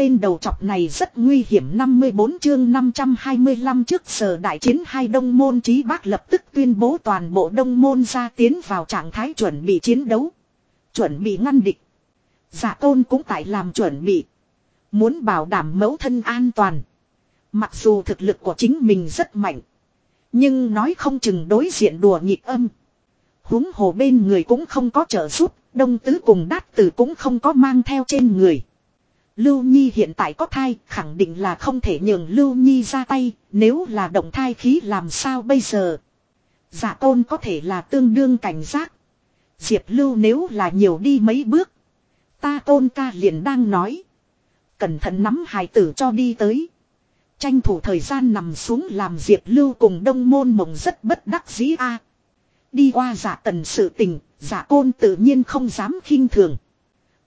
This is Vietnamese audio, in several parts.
tên đầu chọc này rất nguy hiểm 54 chương 525 trước giờ đại chiến, hai đông môn trí bác lập tức tuyên bố toàn bộ đông môn ra tiến vào trạng thái chuẩn bị chiến đấu. Chuẩn bị ngăn địch. Giả tôn cũng tại làm chuẩn bị. Muốn bảo đảm mẫu thân an toàn. Mặc dù thực lực của chính mình rất mạnh. Nhưng nói không chừng đối diện đùa nhịp âm. huống hồ bên người cũng không có trợ giúp. Đông tứ cùng đát tử cũng không có mang theo trên người. Lưu Nhi hiện tại có thai, khẳng định là không thể nhường Lưu Nhi ra tay, nếu là động thai khí làm sao bây giờ. Giả tôn có thể là tương đương cảnh giác. Diệp Lưu nếu là nhiều đi mấy bước. Ta tôn ca liền đang nói. Cẩn thận nắm hài tử cho đi tới. Tranh thủ thời gian nằm xuống làm Diệp Lưu cùng đông môn mộng rất bất đắc dĩ a. Đi qua giả tần sự tình, giả côn tự nhiên không dám khinh thường.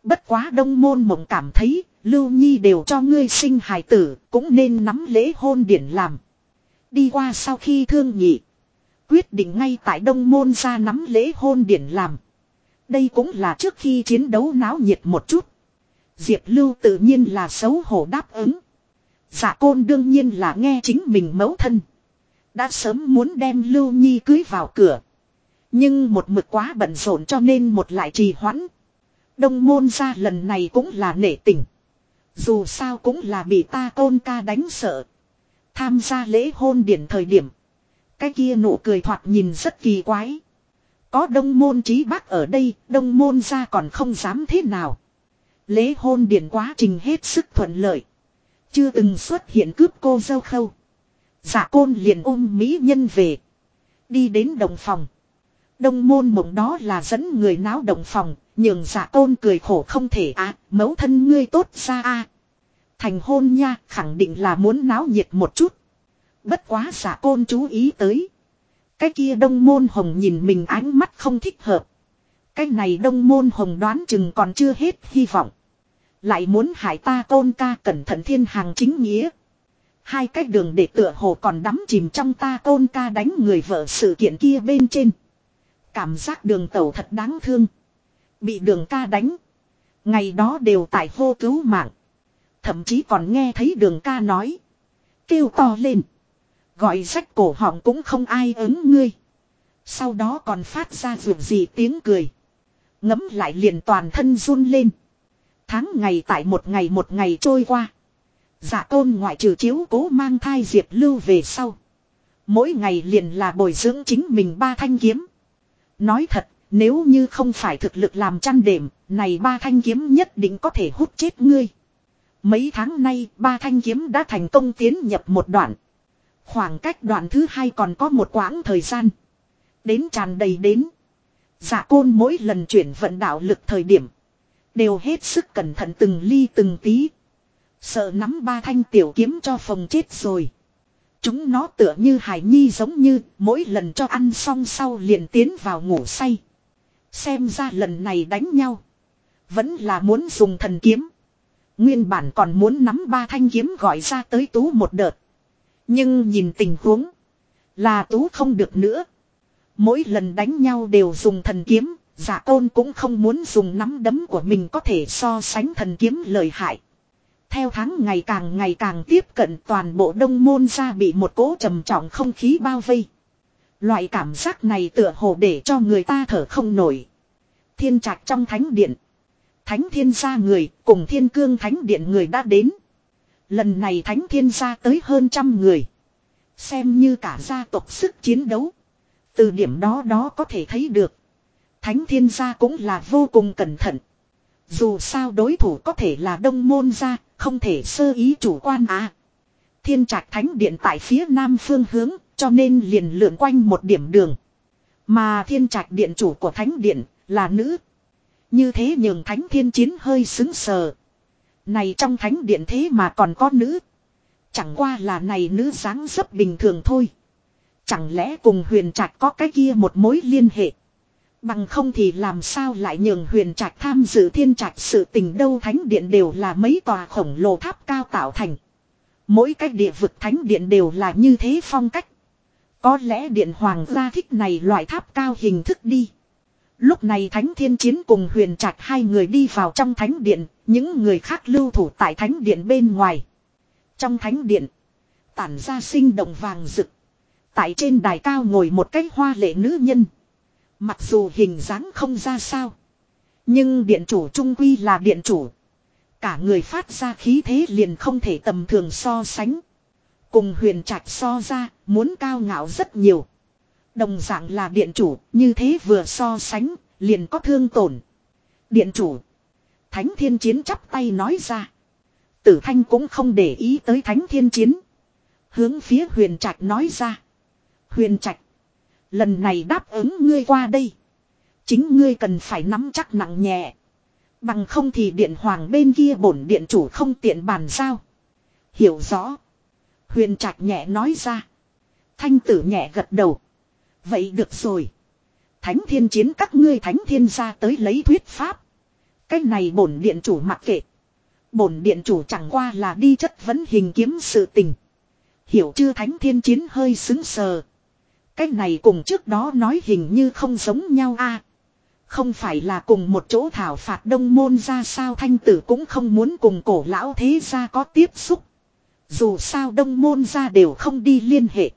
Bất quá đông môn mộng cảm thấy, Lưu Nhi đều cho ngươi sinh hài tử, cũng nên nắm lễ hôn điển làm. Đi qua sau khi thương nhị. Quyết định ngay tại đông môn ra nắm lễ hôn điển làm. Đây cũng là trước khi chiến đấu náo nhiệt một chút. Diệp Lưu tự nhiên là xấu hổ đáp ứng. Dạ côn đương nhiên là nghe chính mình mẫu thân. Đã sớm muốn đem Lưu Nhi cưới vào cửa. Nhưng một mực quá bận rộn cho nên một lại trì hoãn. Đông môn ra lần này cũng là nể tình. Dù sao cũng là bị ta tôn ca đánh sợ. Tham gia lễ hôn điển thời điểm. Cái kia nụ cười thoạt nhìn rất kỳ quái. Có đông môn trí bác ở đây, đông môn ra còn không dám thế nào. Lễ hôn điển quá trình hết sức thuận lợi. Chưa từng xuất hiện cướp cô dâu khâu. Giả côn liền ôm mỹ nhân về. Đi đến đồng phòng. Đông môn mộng đó là dẫn người náo động phòng, nhường giả tôn cười khổ không thể á, mẫu thân ngươi tốt ra a Thành hôn nha, khẳng định là muốn náo nhiệt một chút. Bất quá giả côn chú ý tới. Cái kia đông môn hồng nhìn mình ánh mắt không thích hợp. Cái này đông môn hồng đoán chừng còn chưa hết hy vọng. Lại muốn hại ta tôn ca cẩn thận thiên hàng chính nghĩa. Hai cách đường để tựa hồ còn đắm chìm trong ta tôn ca đánh người vợ sự kiện kia bên trên. Cảm giác đường tẩu thật đáng thương. Bị đường ca đánh. Ngày đó đều tại hô cứu mạng. Thậm chí còn nghe thấy đường ca nói. Kêu to lên. Gọi rách cổ họng cũng không ai ứng ngươi. Sau đó còn phát ra vượt gì tiếng cười. Ngấm lại liền toàn thân run lên. Tháng ngày tại một ngày một ngày trôi qua. Dạ tôn ngoại trừ chiếu cố mang thai diệp lưu về sau. Mỗi ngày liền là bồi dưỡng chính mình ba thanh kiếm. Nói thật, nếu như không phải thực lực làm chăn đệm, này ba thanh kiếm nhất định có thể hút chết ngươi. Mấy tháng nay, ba thanh kiếm đã thành công tiến nhập một đoạn. Khoảng cách đoạn thứ hai còn có một quãng thời gian. Đến tràn đầy đến. Dạ côn mỗi lần chuyển vận đạo lực thời điểm. Đều hết sức cẩn thận từng ly từng tí. Sợ nắm ba thanh tiểu kiếm cho phòng chết rồi. Chúng nó tựa như hải nhi giống như mỗi lần cho ăn xong sau liền tiến vào ngủ say. Xem ra lần này đánh nhau. Vẫn là muốn dùng thần kiếm. Nguyên bản còn muốn nắm ba thanh kiếm gọi ra tới tú một đợt. Nhưng nhìn tình huống. Là tú không được nữa. Mỗi lần đánh nhau đều dùng thần kiếm. Giả tôn cũng không muốn dùng nắm đấm của mình có thể so sánh thần kiếm lợi hại. Theo tháng ngày càng ngày càng tiếp cận toàn bộ đông môn ra bị một cỗ trầm trọng không khí bao vây. Loại cảm giác này tựa hồ để cho người ta thở không nổi. Thiên trạch trong thánh điện. Thánh thiên gia người cùng thiên cương thánh điện người đã đến. Lần này thánh thiên gia tới hơn trăm người. Xem như cả gia tộc sức chiến đấu. Từ điểm đó đó có thể thấy được. Thánh thiên gia cũng là vô cùng cẩn thận. Dù sao đối thủ có thể là đông môn gia, không thể sơ ý chủ quan à. Thiên trạch thánh điện tại phía nam phương hướng, cho nên liền lượn quanh một điểm đường. Mà thiên trạch điện chủ của thánh điện là nữ. Như thế nhường thánh thiên chiến hơi xứng sờ. Này trong thánh điện thế mà còn có nữ. Chẳng qua là này nữ dáng dấp bình thường thôi. Chẳng lẽ cùng huyền trạch có cái kia một mối liên hệ. Bằng không thì làm sao lại nhường huyền trạch tham dự thiên trạch sự tình đâu thánh điện đều là mấy tòa khổng lồ tháp cao tạo thành. Mỗi cái địa vực thánh điện đều là như thế phong cách. Có lẽ điện hoàng gia thích này loại tháp cao hình thức đi. Lúc này thánh thiên chiến cùng huyền trạch hai người đi vào trong thánh điện, Những người khác lưu thủ tại thánh điện bên ngoài. Trong thánh điện. Tản ra sinh động vàng rực. Tại trên đài cao ngồi một cái hoa lệ nữ nhân. Mặc dù hình dáng không ra sao. Nhưng điện chủ trung quy là điện chủ. Cả người phát ra khí thế liền không thể tầm thường so sánh. Cùng huyền trạch so ra, muốn cao ngạo rất nhiều. Đồng dạng là điện chủ, như thế vừa so sánh, liền có thương tổn. Điện chủ. Thánh thiên chiến chắp tay nói ra. Tử thanh cũng không để ý tới thánh thiên chiến. Hướng phía huyền trạch nói ra. Huyền trạch. Lần này đáp ứng ngươi qua đây. Chính ngươi cần phải nắm chắc nặng nhẹ. Bằng không thì điện hoàng bên kia bổn điện chủ không tiện bàn giao. Hiểu rõ. Huyền trạch nhẹ nói ra. Thanh tử nhẹ gật đầu. Vậy được rồi. Thánh thiên chiến các ngươi thánh thiên ra tới lấy thuyết pháp. Cái này bổn điện chủ mặc kệ. Bổn điện chủ chẳng qua là đi chất vấn hình kiếm sự tình. Hiểu chưa thánh thiên chiến hơi xứng sờ. Cái này cùng trước đó nói hình như không giống nhau a Không phải là cùng một chỗ thảo phạt đông môn ra sao thanh tử cũng không muốn cùng cổ lão thế gia có tiếp xúc. Dù sao đông môn ra đều không đi liên hệ.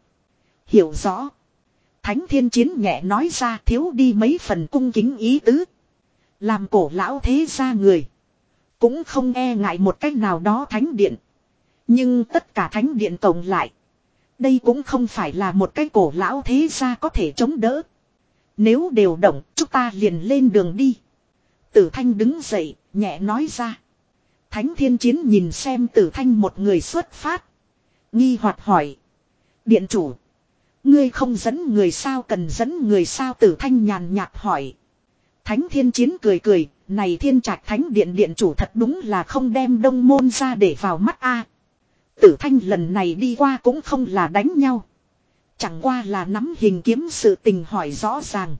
Hiểu rõ. Thánh thiên chiến nhẹ nói ra thiếu đi mấy phần cung kính ý tứ. Làm cổ lão thế gia người. Cũng không e ngại một cách nào đó thánh điện. Nhưng tất cả thánh điện tổng lại. Đây cũng không phải là một cái cổ lão thế gia có thể chống đỡ. Nếu đều động, chúng ta liền lên đường đi. Tử Thanh đứng dậy, nhẹ nói ra. Thánh Thiên Chiến nhìn xem Tử Thanh một người xuất phát. Nghi hoặc hỏi. Điện chủ. Ngươi không dẫn người sao cần dẫn người sao Tử Thanh nhàn nhạt hỏi. Thánh Thiên Chiến cười cười, này thiên trạch thánh điện điện chủ thật đúng là không đem đông môn ra để vào mắt a. Tử thanh lần này đi qua cũng không là đánh nhau. Chẳng qua là nắm hình kiếm sự tình hỏi rõ ràng.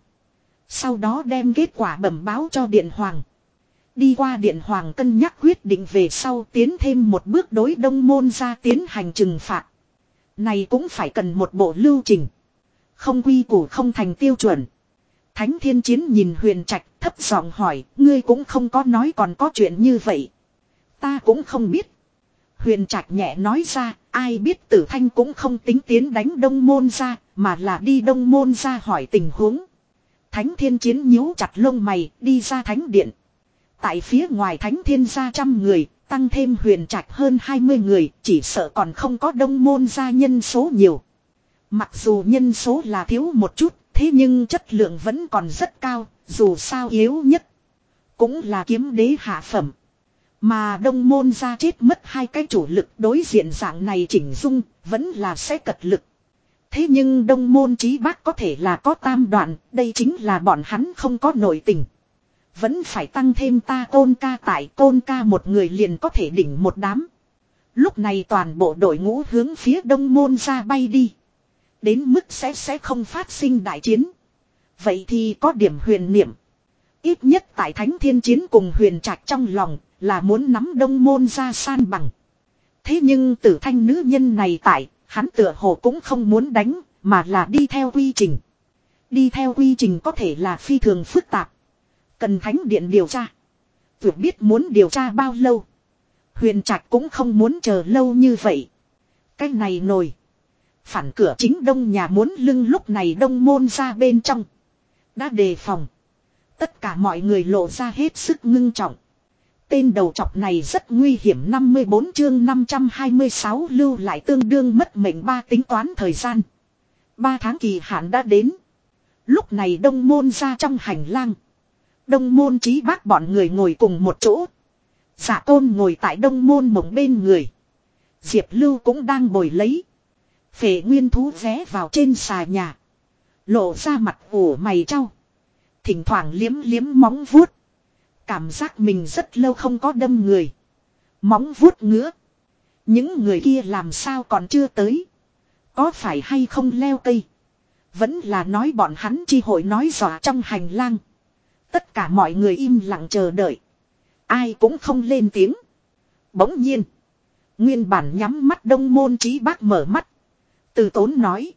Sau đó đem kết quả bẩm báo cho Điện Hoàng. Đi qua Điện Hoàng cân nhắc quyết định về sau tiến thêm một bước đối đông môn ra tiến hành trừng phạt. Này cũng phải cần một bộ lưu trình. Không quy củ không thành tiêu chuẩn. Thánh thiên chiến nhìn huyền trạch thấp giọng hỏi, ngươi cũng không có nói còn có chuyện như vậy. Ta cũng không biết. Huyền trạch nhẹ nói ra, ai biết tử thanh cũng không tính tiến đánh đông môn ra, mà là đi đông môn ra hỏi tình huống. Thánh thiên chiến nhíu chặt lông mày, đi ra thánh điện. Tại phía ngoài thánh thiên gia trăm người, tăng thêm huyền trạch hơn 20 người, chỉ sợ còn không có đông môn gia nhân số nhiều. Mặc dù nhân số là thiếu một chút, thế nhưng chất lượng vẫn còn rất cao, dù sao yếu nhất. Cũng là kiếm đế hạ phẩm. Mà đông môn ra chết mất hai cái chủ lực đối diện dạng này chỉnh dung, vẫn là sẽ cật lực. Thế nhưng đông môn trí bác có thể là có tam đoạn, đây chính là bọn hắn không có nội tình. Vẫn phải tăng thêm ta tôn ca tại tôn ca một người liền có thể đỉnh một đám. Lúc này toàn bộ đội ngũ hướng phía đông môn ra bay đi. Đến mức sẽ sẽ không phát sinh đại chiến. Vậy thì có điểm huyền niệm. Ít nhất tại thánh thiên chiến cùng huyền trạch trong lòng là muốn nắm đông môn ra san bằng. Thế nhưng tử thanh nữ nhân này tại, hắn tựa hồ cũng không muốn đánh, mà là đi theo quy trình. Đi theo quy trình có thể là phi thường phức tạp. Cần thánh điện điều tra. Vượt biết muốn điều tra bao lâu. Huyền trạch cũng không muốn chờ lâu như vậy. Cái này nổi. Phản cửa chính đông nhà muốn lưng lúc này đông môn ra bên trong. Đã đề phòng. Tất cả mọi người lộ ra hết sức ngưng trọng. Tên đầu chọc này rất nguy hiểm 54 chương 526 lưu lại tương đương mất mệnh ba tính toán thời gian. Ba tháng kỳ hạn đã đến. Lúc này đông môn ra trong hành lang. Đông môn trí bác bọn người ngồi cùng một chỗ. Giả tôn ngồi tại đông môn mộng bên người. Diệp lưu cũng đang bồi lấy. Phệ nguyên thú vé vào trên xà nhà. Lộ ra mặt ủ mày trao. Thỉnh thoảng liếm liếm móng vuốt. Cảm giác mình rất lâu không có đâm người. Móng vuốt ngứa. Những người kia làm sao còn chưa tới. Có phải hay không leo cây. Vẫn là nói bọn hắn chi hội nói dọa trong hành lang. Tất cả mọi người im lặng chờ đợi. Ai cũng không lên tiếng. Bỗng nhiên. Nguyên bản nhắm mắt đông môn trí bác mở mắt. Từ tốn nói.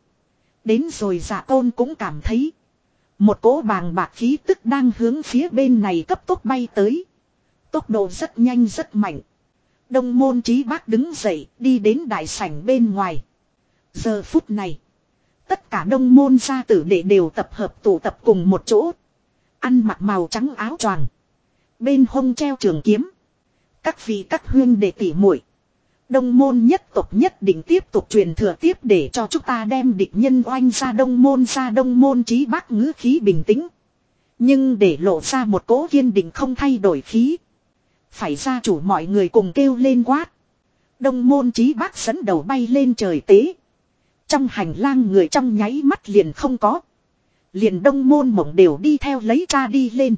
Đến rồi giả tôn cũng cảm thấy. Một cỗ bàng bạc khí tức đang hướng phía bên này cấp tốc bay tới. Tốc độ rất nhanh rất mạnh. Đông môn trí bác đứng dậy, đi đến đại sảnh bên ngoài. Giờ phút này. Tất cả đông môn gia tử đệ đều tập hợp tụ tập cùng một chỗ. Ăn mặc màu trắng áo choàng. Bên hông treo trường kiếm. Các vị các huyên đệ tỉ muội Đông môn nhất tộc nhất định tiếp tục truyền thừa tiếp để cho chúng ta đem địch nhân oanh ra đông môn ra đông môn trí bác ngữ khí bình tĩnh. Nhưng để lộ ra một cố kiên định không thay đổi khí. Phải ra chủ mọi người cùng kêu lên quát. Đông môn trí bác dẫn đầu bay lên trời tế. Trong hành lang người trong nháy mắt liền không có. Liền đông môn mộng đều đi theo lấy cha đi lên.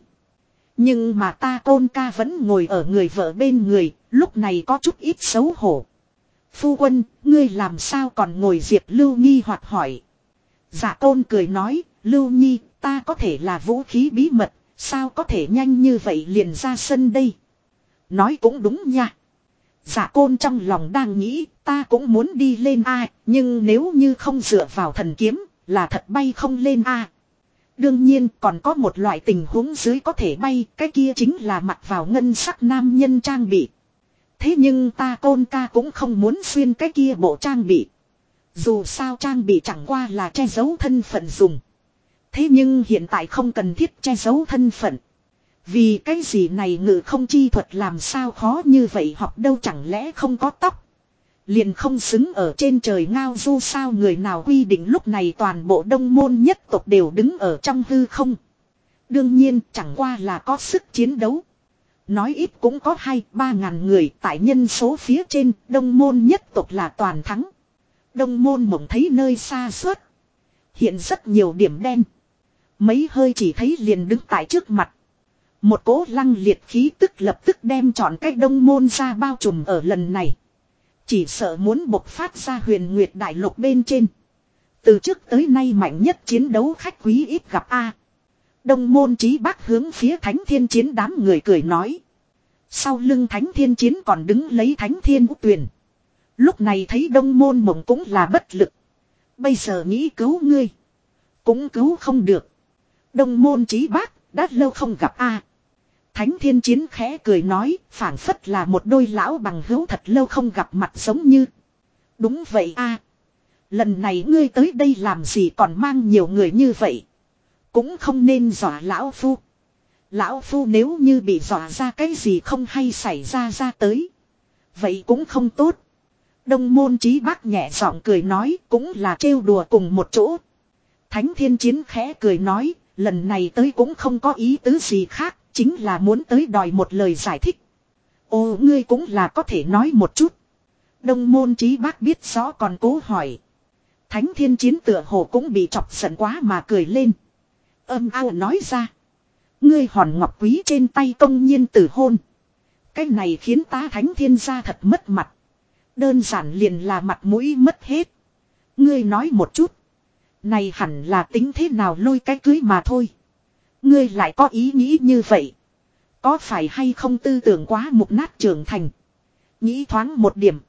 Nhưng mà ta côn ca vẫn ngồi ở người vợ bên người, lúc này có chút ít xấu hổ. Phu quân, ngươi làm sao còn ngồi diệp lưu nghi hoặc hỏi. Giả tôn cười nói, lưu nhi, ta có thể là vũ khí bí mật, sao có thể nhanh như vậy liền ra sân đây. Nói cũng đúng nha. Giả côn trong lòng đang nghĩ, ta cũng muốn đi lên A, nhưng nếu như không dựa vào thần kiếm, là thật bay không lên A. Đương nhiên còn có một loại tình huống dưới có thể bay, cái kia chính là mặc vào ngân sắc nam nhân trang bị. Thế nhưng ta côn ca cũng không muốn xuyên cái kia bộ trang bị. Dù sao trang bị chẳng qua là che giấu thân phận dùng. Thế nhưng hiện tại không cần thiết che giấu thân phận. Vì cái gì này ngự không chi thuật làm sao khó như vậy học đâu chẳng lẽ không có tóc. Liền không xứng ở trên trời ngao du sao người nào quy định lúc này toàn bộ đông môn nhất tộc đều đứng ở trong hư không. Đương nhiên, chẳng qua là có sức chiến đấu. Nói ít cũng có hai, ba ngàn người, tại nhân số phía trên, đông môn nhất tộc là toàn thắng. Đông môn mộng thấy nơi xa suốt. Hiện rất nhiều điểm đen. Mấy hơi chỉ thấy liền đứng tại trước mặt. Một cố lăng liệt khí tức lập tức đem chọn cách đông môn ra bao trùm ở lần này. Chỉ sợ muốn bộc phát ra huyền nguyệt đại lục bên trên. Từ trước tới nay mạnh nhất chiến đấu khách quý ít gặp A. Đông môn trí bác hướng phía thánh thiên chiến đám người cười nói. Sau lưng thánh thiên chiến còn đứng lấy thánh thiên úc tuyền. Lúc này thấy đông môn mộng cũng là bất lực. Bây giờ nghĩ cứu ngươi. Cũng cứu không được. Đông môn trí bác, đã lâu không gặp a. Thánh thiên chiến khẽ cười nói, phảng phất là một đôi lão bằng hữu thật lâu không gặp mặt giống như. Đúng vậy a. Lần này ngươi tới đây làm gì còn mang nhiều người như vậy. Cũng không nên dọa lão phu. Lão phu nếu như bị dọa ra cái gì không hay xảy ra ra tới. Vậy cũng không tốt. Đông môn trí bác nhẹ giọng cười nói cũng là trêu đùa cùng một chỗ. Thánh thiên chiến khẽ cười nói, lần này tới cũng không có ý tứ gì khác, chính là muốn tới đòi một lời giải thích. Ô ngươi cũng là có thể nói một chút. Đông môn trí bác biết rõ còn cố hỏi. Thánh thiên chiến tựa hồ cũng bị chọc giận quá mà cười lên. Âm ao nói ra. Ngươi hòn ngọc quý trên tay công nhiên tử hôn. Cái này khiến ta thánh thiên gia thật mất mặt. Đơn giản liền là mặt mũi mất hết. Ngươi nói một chút. Này hẳn là tính thế nào lôi cái cưới mà thôi. Ngươi lại có ý nghĩ như vậy. Có phải hay không tư tưởng quá mục nát trưởng thành. Nghĩ thoáng một điểm.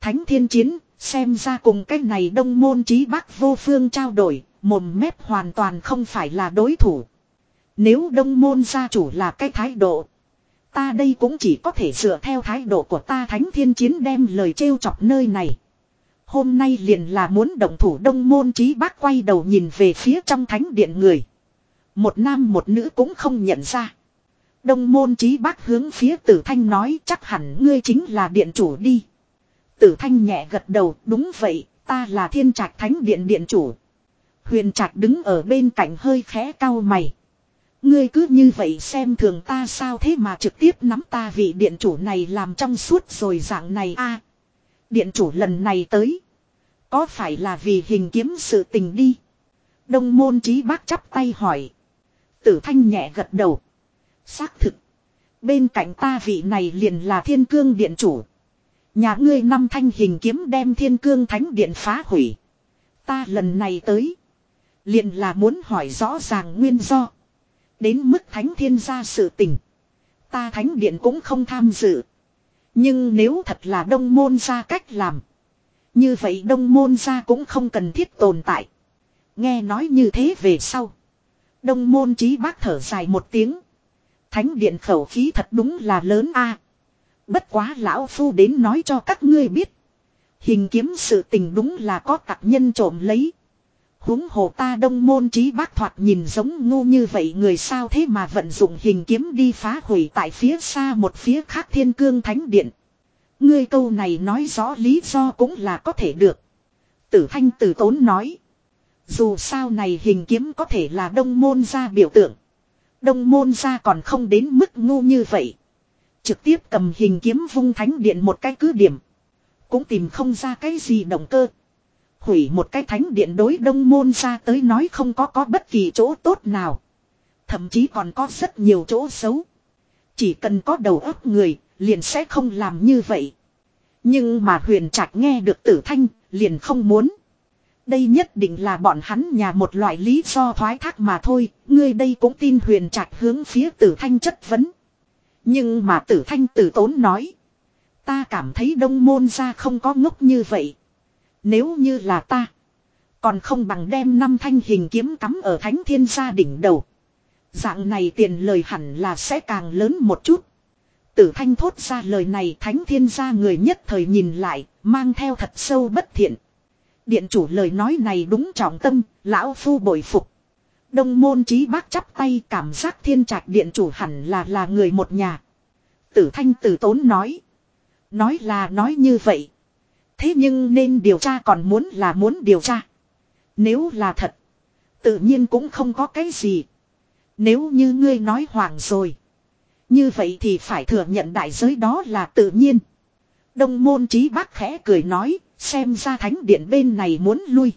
Thánh thiên chiến, xem ra cùng cái này đông môn trí bác vô phương trao đổi, mồm mép hoàn toàn không phải là đối thủ. Nếu đông môn gia chủ là cái thái độ. Ta đây cũng chỉ có thể dựa theo thái độ của ta thánh thiên chiến đem lời trêu chọc nơi này. Hôm nay liền là muốn động thủ đông môn trí bác quay đầu nhìn về phía trong thánh điện người. Một nam một nữ cũng không nhận ra. Đông môn trí bác hướng phía tử thanh nói, chắc hẳn ngươi chính là điện chủ đi. Tử thanh nhẹ gật đầu, đúng vậy, ta là thiên trạch thánh điện điện chủ. Huyền trạch đứng ở bên cạnh hơi khẽ cau mày. Ngươi cứ như vậy xem thường ta sao thế mà trực tiếp nắm ta vị điện chủ này làm trong suốt rồi dạng này a Điện chủ lần này tới. Có phải là vì hình kiếm sự tình đi? Đông môn trí bác chắp tay hỏi. Tử thanh nhẹ gật đầu. Xác thực. Bên cạnh ta vị này liền là thiên cương điện chủ. Nhà ngươi năm thanh hình kiếm đem thiên cương thánh điện phá hủy. Ta lần này tới. Liền là muốn hỏi rõ ràng nguyên do. Đến mức thánh thiên gia sự tình. Ta thánh điện cũng không tham dự. Nhưng nếu thật là đông môn gia cách làm. Như vậy đông môn gia cũng không cần thiết tồn tại. Nghe nói như thế về sau. Đông môn trí bác thở dài một tiếng. Thánh điện khẩu khí thật đúng là lớn a. Bất quá lão phu đến nói cho các ngươi biết. Hình kiếm sự tình đúng là có tặc nhân trộm lấy. huống hồ ta đông môn trí bác thoạt nhìn giống ngu như vậy người sao thế mà vận dụng hình kiếm đi phá hủy tại phía xa một phía khác thiên cương thánh điện. Ngươi câu này nói rõ lý do cũng là có thể được. Tử thanh tử tốn nói. Dù sao này hình kiếm có thể là đông môn ra biểu tượng. Đông môn ra còn không đến mức ngu như vậy. Trực tiếp cầm hình kiếm vung thánh điện một cái cứ điểm. Cũng tìm không ra cái gì động cơ. Hủy một cái thánh điện đối đông môn ra tới nói không có có bất kỳ chỗ tốt nào. Thậm chí còn có rất nhiều chỗ xấu. Chỉ cần có đầu óc người, liền sẽ không làm như vậy. Nhưng mà huyền trạch nghe được tử thanh, liền không muốn. Đây nhất định là bọn hắn nhà một loại lý do thoái thác mà thôi, ngươi đây cũng tin huyền trạch hướng phía tử thanh chất vấn. Nhưng mà tử thanh tử tốn nói. Ta cảm thấy đông môn ra không có ngốc như vậy. Nếu như là ta. Còn không bằng đem năm thanh hình kiếm cắm ở thánh thiên gia đỉnh đầu. Dạng này tiền lời hẳn là sẽ càng lớn một chút. Tử thanh thốt ra lời này thánh thiên gia người nhất thời nhìn lại, mang theo thật sâu bất thiện. Điện chủ lời nói này đúng trọng tâm, lão phu bội phục. Đông môn trí bác chắp tay cảm giác thiên trạch điện chủ hẳn là là người một nhà. Tử thanh tử tốn nói. Nói là nói như vậy. Thế nhưng nên điều tra còn muốn là muốn điều tra. Nếu là thật. Tự nhiên cũng không có cái gì. Nếu như ngươi nói hoàng rồi. Như vậy thì phải thừa nhận đại giới đó là tự nhiên. Đông môn trí bác khẽ cười nói. Xem ra thánh điện bên này muốn lui.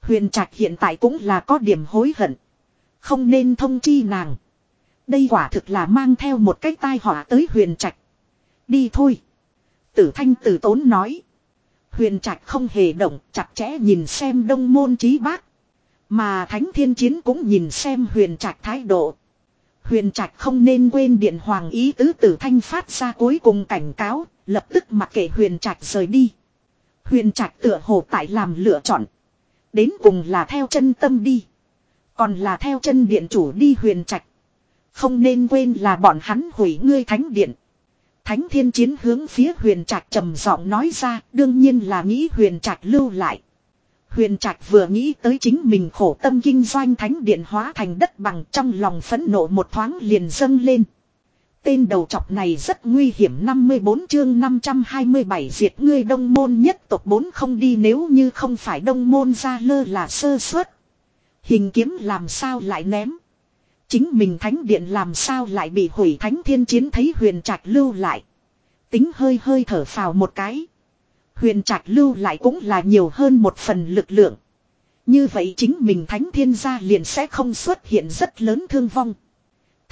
Huyền trạch hiện tại cũng là có điểm hối hận. Không nên thông chi nàng. Đây quả thực là mang theo một cái tai họa tới huyền trạch. Đi thôi. Tử thanh tử tốn nói. Huyền trạch không hề động chặt chẽ nhìn xem đông môn trí bác. Mà thánh thiên chiến cũng nhìn xem huyền trạch thái độ. Huyền trạch không nên quên điện hoàng ý tứ tử thanh phát ra cuối cùng cảnh cáo, lập tức mặc kệ huyền trạch rời đi. Huyền trạch tựa hồ tại làm lựa chọn. Đến cùng là theo chân tâm đi. Còn là theo chân điện chủ đi huyền trạch. Không nên quên là bọn hắn hủy ngươi thánh điện. Thánh thiên chiến hướng phía huyền trạch trầm giọng nói ra, đương nhiên là nghĩ huyền trạch lưu lại. Huyền trạch vừa nghĩ tới chính mình khổ tâm kinh doanh thánh điện hóa thành đất bằng trong lòng phẫn nộ một thoáng liền dâng lên. Tên đầu trọc này rất nguy hiểm 54 chương 527 diệt ngươi đông môn nhất tộc bốn không đi nếu như không phải đông môn ra lơ là sơ suất. Hình kiếm làm sao lại ném. Chính mình thánh điện làm sao lại bị hủy thánh thiên chiến thấy huyền trạch lưu lại. Tính hơi hơi thở phào một cái. Huyền trạch lưu lại cũng là nhiều hơn một phần lực lượng. Như vậy chính mình thánh thiên gia liền sẽ không xuất hiện rất lớn thương vong.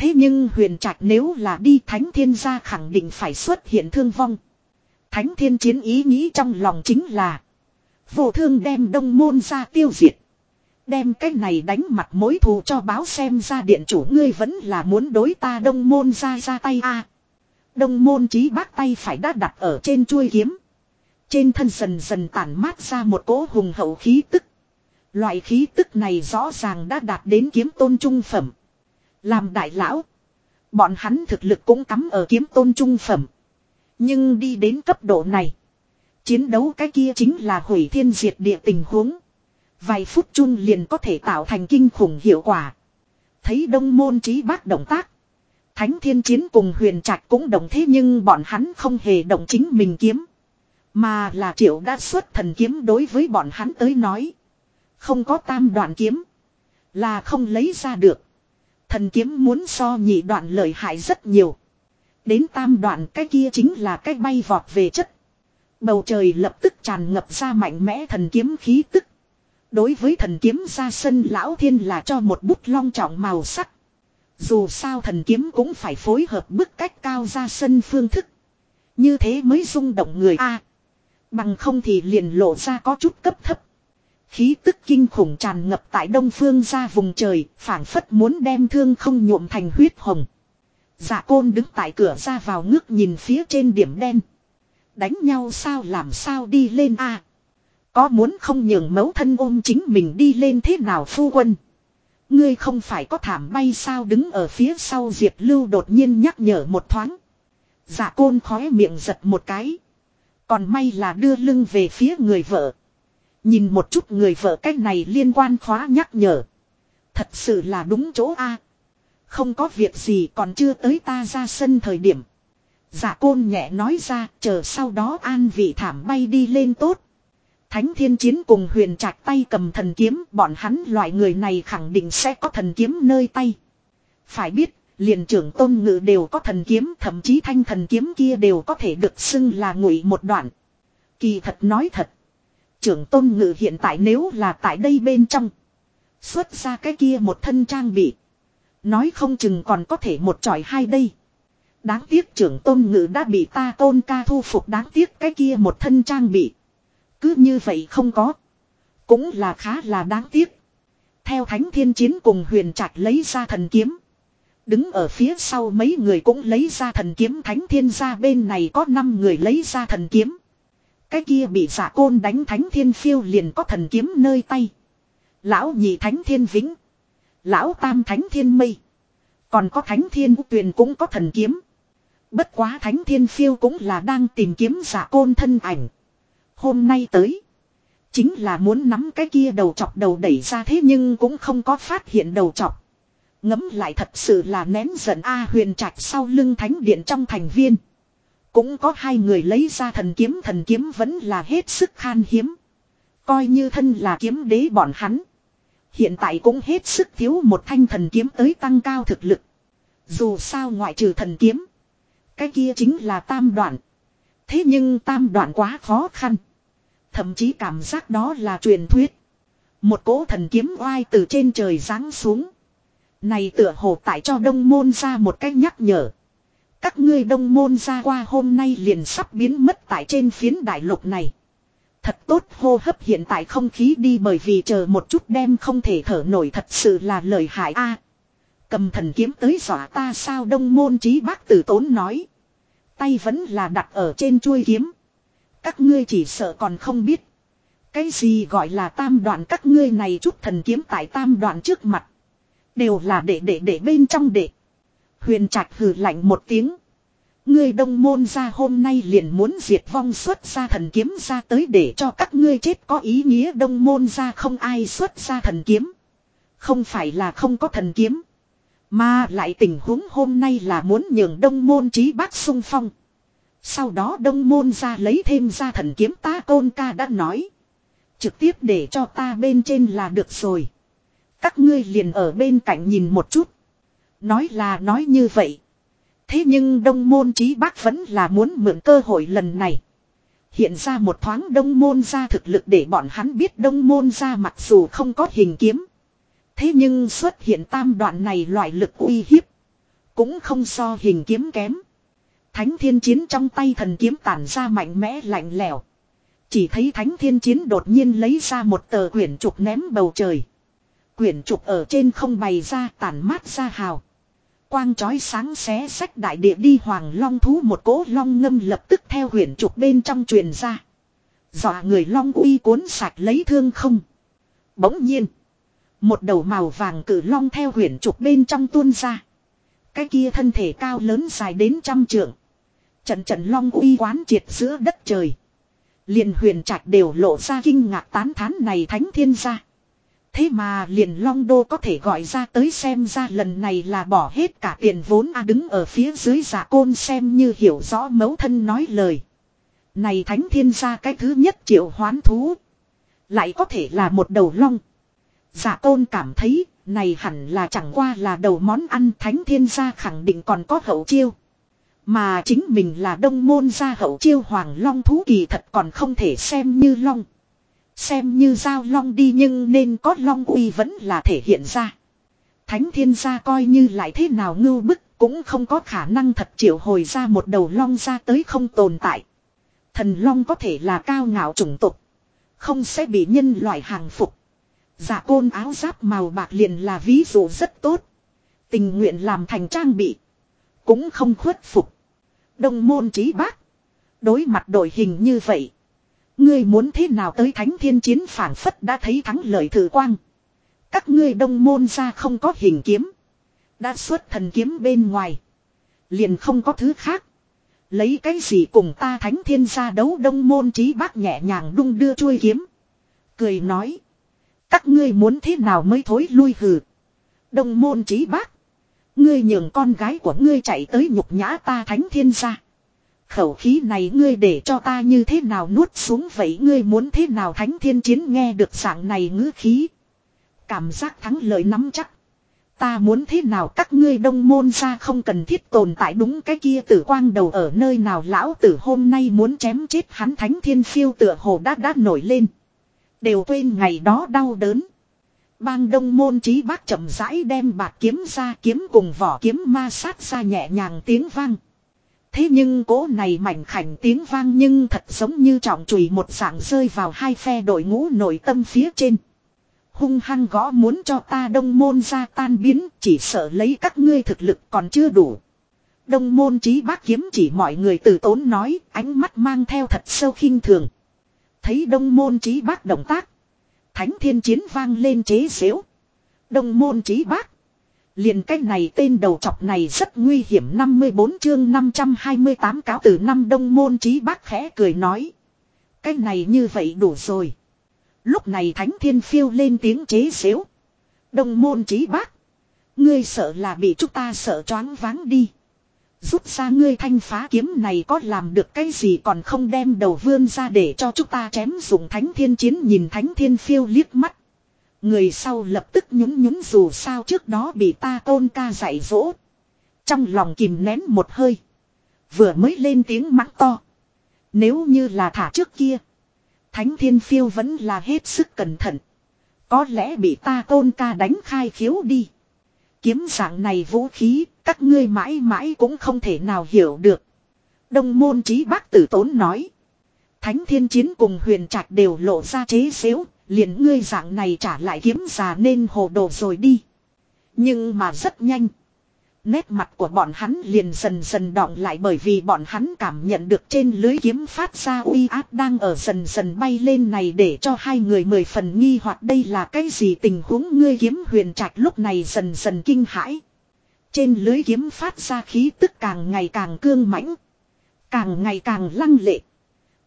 Thế nhưng huyền trạch nếu là đi, thánh thiên gia khẳng định phải xuất hiện thương vong. Thánh thiên chiến ý nghĩ trong lòng chính là. Vô thương đem đông môn ra tiêu diệt. Đem cái này đánh mặt mối thù cho báo xem ra điện chủ ngươi vẫn là muốn đối ta đông môn ra ra tay a Đông môn trí bác tay phải đã đặt ở trên chuôi kiếm. Trên thân dần dần tản mát ra một cỗ hùng hậu khí tức. Loại khí tức này rõ ràng đã đạt đến kiếm tôn trung phẩm. Làm đại lão. Bọn hắn thực lực cũng cắm ở kiếm tôn trung phẩm. Nhưng đi đến cấp độ này. Chiến đấu cái kia chính là hủy thiên diệt địa tình huống. Vài phút chung liền có thể tạo thành kinh khủng hiệu quả. Thấy đông môn trí bác động tác. Thánh thiên chiến cùng huyền trạch cũng đồng thế nhưng bọn hắn không hề động chính mình kiếm. Mà là triệu đã xuất thần kiếm đối với bọn hắn tới nói. Không có tam đoạn kiếm. Là không lấy ra được. Thần kiếm muốn so nhị đoạn lợi hại rất nhiều. Đến tam đoạn cái kia chính là cái bay vọt về chất. Bầu trời lập tức tràn ngập ra mạnh mẽ thần kiếm khí tức. Đối với thần kiếm ra sân lão thiên là cho một bút long trọng màu sắc. Dù sao thần kiếm cũng phải phối hợp bức cách cao ra sân phương thức. Như thế mới rung động người A. bằng không thì liền lộ ra có chút cấp thấp. Khí tức kinh khủng tràn ngập tại đông phương ra vùng trời, phảng phất muốn đem thương không nhuộm thành huyết hồng. Dạ côn đứng tại cửa ra vào ngước nhìn phía trên điểm đen. Đánh nhau sao làm sao đi lên a Có muốn không nhường mấu thân ôm chính mình đi lên thế nào phu quân. Ngươi không phải có thảm bay sao đứng ở phía sau Diệp Lưu đột nhiên nhắc nhở một thoáng. Dạ côn khóe miệng giật một cái. Còn may là đưa lưng về phía người vợ. Nhìn một chút người vợ cách này liên quan khóa nhắc nhở. Thật sự là đúng chỗ A. Không có việc gì còn chưa tới ta ra sân thời điểm. Giả côn nhẹ nói ra, chờ sau đó an vị thảm bay đi lên tốt. Thánh thiên chiến cùng huyền trạch tay cầm thần kiếm, bọn hắn loại người này khẳng định sẽ có thần kiếm nơi tay. Phải biết, liền trưởng tôn ngự đều có thần kiếm, thậm chí thanh thần kiếm kia đều có thể được xưng là ngụy một đoạn. Kỳ thật nói thật. Trưởng tôn ngự hiện tại nếu là tại đây bên trong. Xuất ra cái kia một thân trang bị. Nói không chừng còn có thể một tròi hai đây. Đáng tiếc trưởng tôn ngự đã bị ta tôn ca thu phục đáng tiếc cái kia một thân trang bị. Cứ như vậy không có. Cũng là khá là đáng tiếc. Theo thánh thiên chiến cùng huyền trạch lấy ra thần kiếm. Đứng ở phía sau mấy người cũng lấy ra thần kiếm thánh thiên gia bên này có 5 người lấy ra thần kiếm. Cái kia bị giả côn đánh thánh thiên phiêu liền có thần kiếm nơi tay. Lão nhị thánh thiên vĩnh. Lão tam thánh thiên mây. Còn có thánh thiên tuyền cũng có thần kiếm. Bất quá thánh thiên phiêu cũng là đang tìm kiếm giả côn thân ảnh. Hôm nay tới. Chính là muốn nắm cái kia đầu chọc đầu đẩy ra thế nhưng cũng không có phát hiện đầu chọc. Ngấm lại thật sự là nén giận A huyền trạch sau lưng thánh điện trong thành viên. Cũng có hai người lấy ra thần kiếm thần kiếm vẫn là hết sức khan hiếm. Coi như thân là kiếm đế bọn hắn. Hiện tại cũng hết sức thiếu một thanh thần kiếm tới tăng cao thực lực. Dù sao ngoại trừ thần kiếm. Cái kia chính là tam đoạn. Thế nhưng tam đoạn quá khó khăn. Thậm chí cảm giác đó là truyền thuyết. Một cỗ thần kiếm oai từ trên trời giáng xuống. Này tựa hồ tại cho đông môn ra một cách nhắc nhở. Các ngươi đông môn ra qua hôm nay liền sắp biến mất tại trên phiến đại lục này. Thật tốt, hô hấp hiện tại không khí đi bởi vì chờ một chút đem không thể thở nổi thật sự là lời hại a. cầm thần kiếm tới dọa ta sao đông môn trí bác tử tốn nói. Tay vẫn là đặt ở trên chuôi kiếm. Các ngươi chỉ sợ còn không biết. Cái gì gọi là tam đoạn các ngươi này chút thần kiếm tại tam đoạn trước mặt. Đều là để để để bên trong để. Huyền trạch hừ lạnh một tiếng. Ngươi đông môn ra hôm nay liền muốn diệt vong xuất ra thần kiếm ra tới để cho các ngươi chết có ý nghĩa đông môn ra không ai xuất ra thần kiếm. Không phải là không có thần kiếm. Mà lại tình huống hôm nay là muốn nhường đông môn trí bác sung phong. Sau đó đông môn ra lấy thêm ra thần kiếm ta côn ca đã nói. Trực tiếp để cho ta bên trên là được rồi. Các ngươi liền ở bên cạnh nhìn một chút. Nói là nói như vậy. Thế nhưng đông môn trí bác vẫn là muốn mượn cơ hội lần này. Hiện ra một thoáng đông môn ra thực lực để bọn hắn biết đông môn ra mặc dù không có hình kiếm. Thế nhưng xuất hiện tam đoạn này loại lực uy hiếp. Cũng không so hình kiếm kém. Thánh thiên chiến trong tay thần kiếm tản ra mạnh mẽ lạnh lẽo. Chỉ thấy thánh thiên chiến đột nhiên lấy ra một tờ quyển trục ném bầu trời. Quyển trục ở trên không bày ra tản mát ra hào. Quang chói sáng xé sách đại địa đi hoàng long thú một cỗ long ngâm lập tức theo huyền trục bên trong truyền ra. Dọa người long uy cuốn sạch lấy thương không. Bỗng nhiên. Một đầu màu vàng cử long theo huyền trục bên trong tuôn ra. Cái kia thân thể cao lớn dài đến trăm trượng. Trận trận long uy quán triệt giữa đất trời. Liền huyền trạch đều lộ ra kinh ngạc tán thán này thánh thiên gia. Thế mà liền long đô có thể gọi ra tới xem ra lần này là bỏ hết cả tiền vốn a đứng ở phía dưới giả côn xem như hiểu rõ mấu thân nói lời. Này thánh thiên gia cái thứ nhất triệu hoán thú. Lại có thể là một đầu long. Giả côn cảm thấy, này hẳn là chẳng qua là đầu món ăn thánh thiên gia khẳng định còn có hậu chiêu. Mà chính mình là đông môn gia hậu chiêu hoàng long thú kỳ thật còn không thể xem như long. Xem như giao long đi nhưng nên có long uy vẫn là thể hiện ra. Thánh thiên gia coi như lại thế nào ngưu bức cũng không có khả năng thật triệu hồi ra một đầu long ra tới không tồn tại. Thần long có thể là cao ngạo chủng tục. Không sẽ bị nhân loại hàng phục. Giả côn áo giáp màu bạc liền là ví dụ rất tốt. Tình nguyện làm thành trang bị. Cũng không khuất phục. Đông môn trí bác. Đối mặt đội hình như vậy. Ngươi muốn thế nào tới thánh thiên chiến phản phất đã thấy thắng lợi thử quang. Các ngươi đông môn ra không có hình kiếm. Đã xuất thần kiếm bên ngoài. Liền không có thứ khác. Lấy cái gì cùng ta thánh thiên gia đấu đông môn trí bác nhẹ nhàng đung đưa chuôi kiếm. Cười nói. Các ngươi muốn thế nào mới thối lui hừ. Đông môn trí bác. Ngươi nhường con gái của ngươi chạy tới nhục nhã ta thánh thiên gia. Khẩu khí này ngươi để cho ta như thế nào nuốt xuống vậy ngươi muốn thế nào thánh thiên chiến nghe được dạng này ngữ khí. Cảm giác thắng lợi nắm chắc. Ta muốn thế nào các ngươi đông môn ra không cần thiết tồn tại đúng cái kia tử quang đầu ở nơi nào lão tử hôm nay muốn chém chết hắn thánh thiên phiêu tựa hồ đã đã nổi lên. Đều quên ngày đó đau đớn. Bang đông môn trí bác chậm rãi đem bạc kiếm ra kiếm cùng vỏ kiếm ma sát ra nhẹ nhàng tiếng vang. Thế nhưng cố này mảnh khảnh tiếng vang nhưng thật giống như trọng chùy một dạng rơi vào hai phe đội ngũ nội tâm phía trên. Hung hăng gõ muốn cho ta đông môn ra tan biến, chỉ sợ lấy các ngươi thực lực còn chưa đủ. Đông môn trí bác kiếm chỉ mọi người từ tốn nói, ánh mắt mang theo thật sâu khinh thường. Thấy đông môn trí bác động tác. Thánh thiên chiến vang lên chế xếu. Đông môn trí bác. Liền cái này tên đầu chọc này rất nguy hiểm 54 chương 528 cáo từ năm đông môn trí bác khẽ cười nói. Cái này như vậy đủ rồi. Lúc này thánh thiên phiêu lên tiếng chế xếu. Đông môn trí bác. Ngươi sợ là bị chúng ta sợ choáng váng đi. Rút ra ngươi thanh phá kiếm này có làm được cái gì còn không đem đầu vươn ra để cho chúng ta chém dùng thánh thiên chiến nhìn thánh thiên phiêu liếc mắt. Người sau lập tức nhún nhún dù sao trước đó bị ta tôn ca dạy dỗ. Trong lòng kìm nén một hơi. Vừa mới lên tiếng mắng to. Nếu như là thả trước kia. Thánh thiên phiêu vẫn là hết sức cẩn thận. Có lẽ bị ta tôn ca đánh khai khiếu đi. Kiếm dạng này vũ khí, các ngươi mãi mãi cũng không thể nào hiểu được. Đông môn trí bác tử tốn nói. Thánh thiên chiến cùng huyền trạch đều lộ ra chế xếu, liền ngươi dạng này trả lại kiếm già nên hồ đồ rồi đi. Nhưng mà rất nhanh. Nét mặt của bọn hắn liền dần dần đọng lại bởi vì bọn hắn cảm nhận được trên lưới kiếm phát ra uy áp đang ở dần dần bay lên này để cho hai người mười phần nghi hoặc đây là cái gì tình huống ngươi kiếm huyền trạch lúc này dần dần kinh hãi. Trên lưới kiếm phát ra khí tức càng ngày càng cương mãnh, càng ngày càng lăng lệ.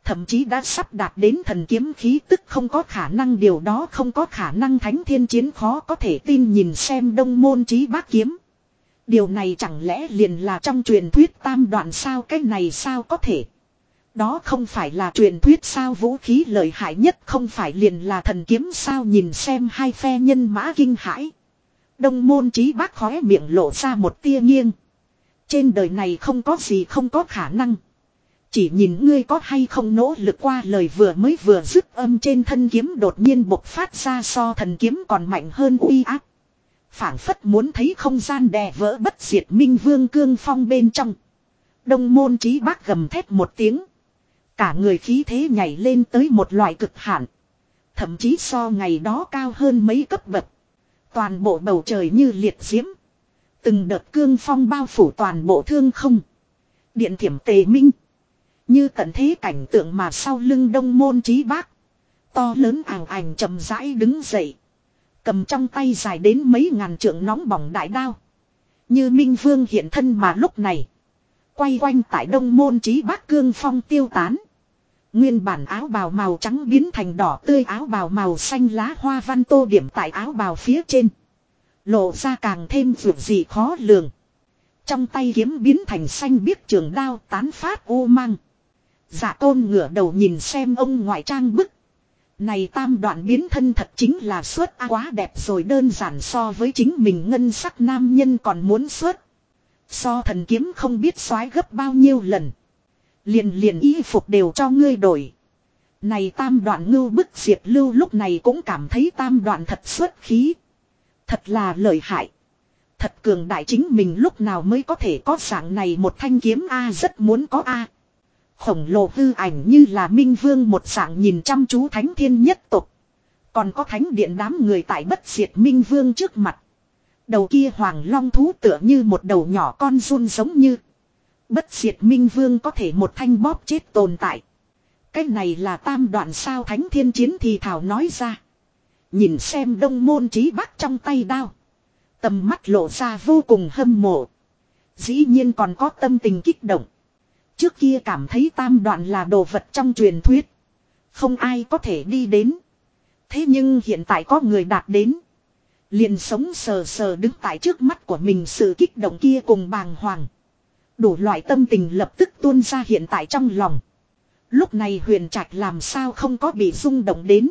Thậm chí đã sắp đạt đến thần kiếm khí, tức không có khả năng, điều đó không có khả năng thánh thiên chiến khó có thể tin nhìn xem đông môn trí bác kiếm. Điều này chẳng lẽ liền là trong truyền thuyết tam đoạn sao, cái này sao có thể. Đó không phải là truyền thuyết sao, vũ khí lợi hại nhất không phải liền là thần kiếm sao, nhìn xem hai phe nhân mã kinh hãi. Đông môn trí bác khóe miệng lộ ra một tia nghiêng. Trên đời này không có gì không có khả năng. Chỉ nhìn ngươi có hay không nỗ lực qua lời vừa mới vừa dứt âm trên thân kiếm đột nhiên bộc phát ra so thần kiếm còn mạnh hơn uy áp phảng phất muốn thấy không gian đè vỡ bất diệt minh vương cương phong bên trong. Đông môn trí bác gầm thét một tiếng. Cả người khí thế nhảy lên tới một loại cực hạn. Thậm chí so ngày đó cao hơn mấy cấp bậc. Toàn bộ bầu trời như liệt diễm. Từng đợt cương phong bao phủ toàn bộ thương không. Điện thiểm tề minh. Như tận thế cảnh tượng mà sau lưng đông môn trí bác. To lớn ảng ảnh chậm rãi đứng dậy. Cầm trong tay dài đến mấy ngàn trượng nóng bỏng đại đao. Như Minh Vương hiện thân mà lúc này. Quay quanh tại đông môn trí bác cương phong tiêu tán. Nguyên bản áo bào màu trắng biến thành đỏ tươi áo bào màu xanh lá hoa văn tô điểm tại áo bào phía trên. Lộ ra càng thêm vượt gì khó lường. Trong tay kiếm biến thành xanh biếc trường đao tán phát ô mang. Dạ tôn ngửa đầu nhìn xem ông ngoại trang bức này tam đoạn biến thân thật chính là suốt quá đẹp rồi đơn giản so với chính mình ngân sắc nam nhân còn muốn suốt. So thần kiếm không biết xoái gấp bao nhiêu lần. Liền liền y phục đều cho ngươi đổi. Này tam đoạn ngưu bức diệt lưu lúc này cũng cảm thấy tam đoạn thật xuất khí. Thật là lợi hại. Thật cường đại chính mình lúc nào mới có thể có dạng này một thanh kiếm A rất muốn có A. Khổng lồ hư ảnh như là minh vương một dạng nhìn chăm chú thánh thiên nhất tục. Còn có thánh điện đám người tại bất diệt minh vương trước mặt. Đầu kia hoàng long thú tựa như một đầu nhỏ con run giống như. Bất diệt minh vương có thể một thanh bóp chết tồn tại. Cái này là tam đoạn sao thánh thiên chiến thì thảo nói ra. Nhìn xem đông môn trí bắc trong tay đao. Tầm mắt lộ ra vô cùng hâm mộ. Dĩ nhiên còn có tâm tình kích động. Trước kia cảm thấy tam đoạn là đồ vật trong truyền thuyết. Không ai có thể đi đến. Thế nhưng hiện tại có người đạt đến. Liền sống sờ sờ đứng tại trước mắt của mình sự kích động kia cùng bàng hoàng. Đủ loại tâm tình lập tức tuôn ra hiện tại trong lòng. Lúc này huyền trạch làm sao không có bị rung động đến.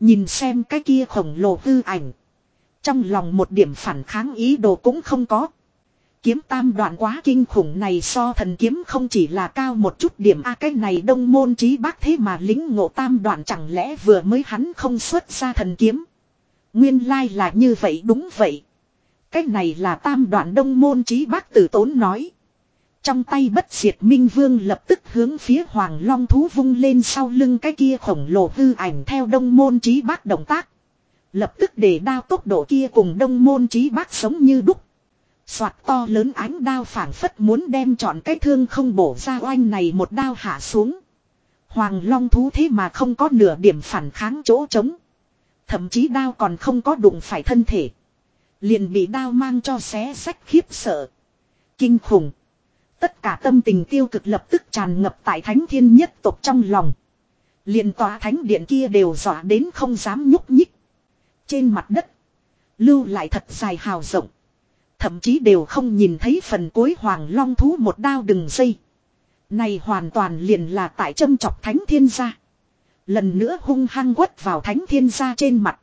Nhìn xem cái kia khổng lồ hư ảnh. Trong lòng một điểm phản kháng ý đồ cũng không có. Kiếm tam đoạn quá kinh khủng này so thần kiếm không chỉ là cao một chút điểm a cái này đông môn trí bác thế mà lính ngộ tam đoạn chẳng lẽ vừa mới hắn không xuất ra thần kiếm. Nguyên lai là như vậy, đúng vậy. Cái này là tam đoạn đông môn trí bác tử tốn nói. Trong tay bất diệt minh vương lập tức hướng phía hoàng long thú vung lên sau lưng cái kia khổng lồ hư ảnh theo đông môn trí bác động tác. Lập tức để đao tốc độ kia cùng đông môn trí bác sống như đúc. Soạt to lớn ánh đao phảng phất muốn đem chọn cái thương không bổ ra oanh này một đao hạ xuống. Hoàng long thú thế mà không có nửa điểm phản kháng chỗ trống. Thậm chí đao còn không có đụng phải thân thể. Liền bị đao mang cho xé sách khiếp sợ. Kinh khủng. Tất cả tâm tình tiêu cực lập tức tràn ngập tại thánh thiên nhất tộc trong lòng. Liền tòa thánh điện kia đều dọa đến không dám nhúc nhích. Trên mặt đất. Lưu lại thật dài hào rộng. Thậm chí đều không nhìn thấy phần cuối hoàng long thú một đao đừng dây. Này hoàn toàn liền là tại châm chọc thánh thiên gia. Lần nữa hung hăng quất vào thánh thiên gia trên mặt.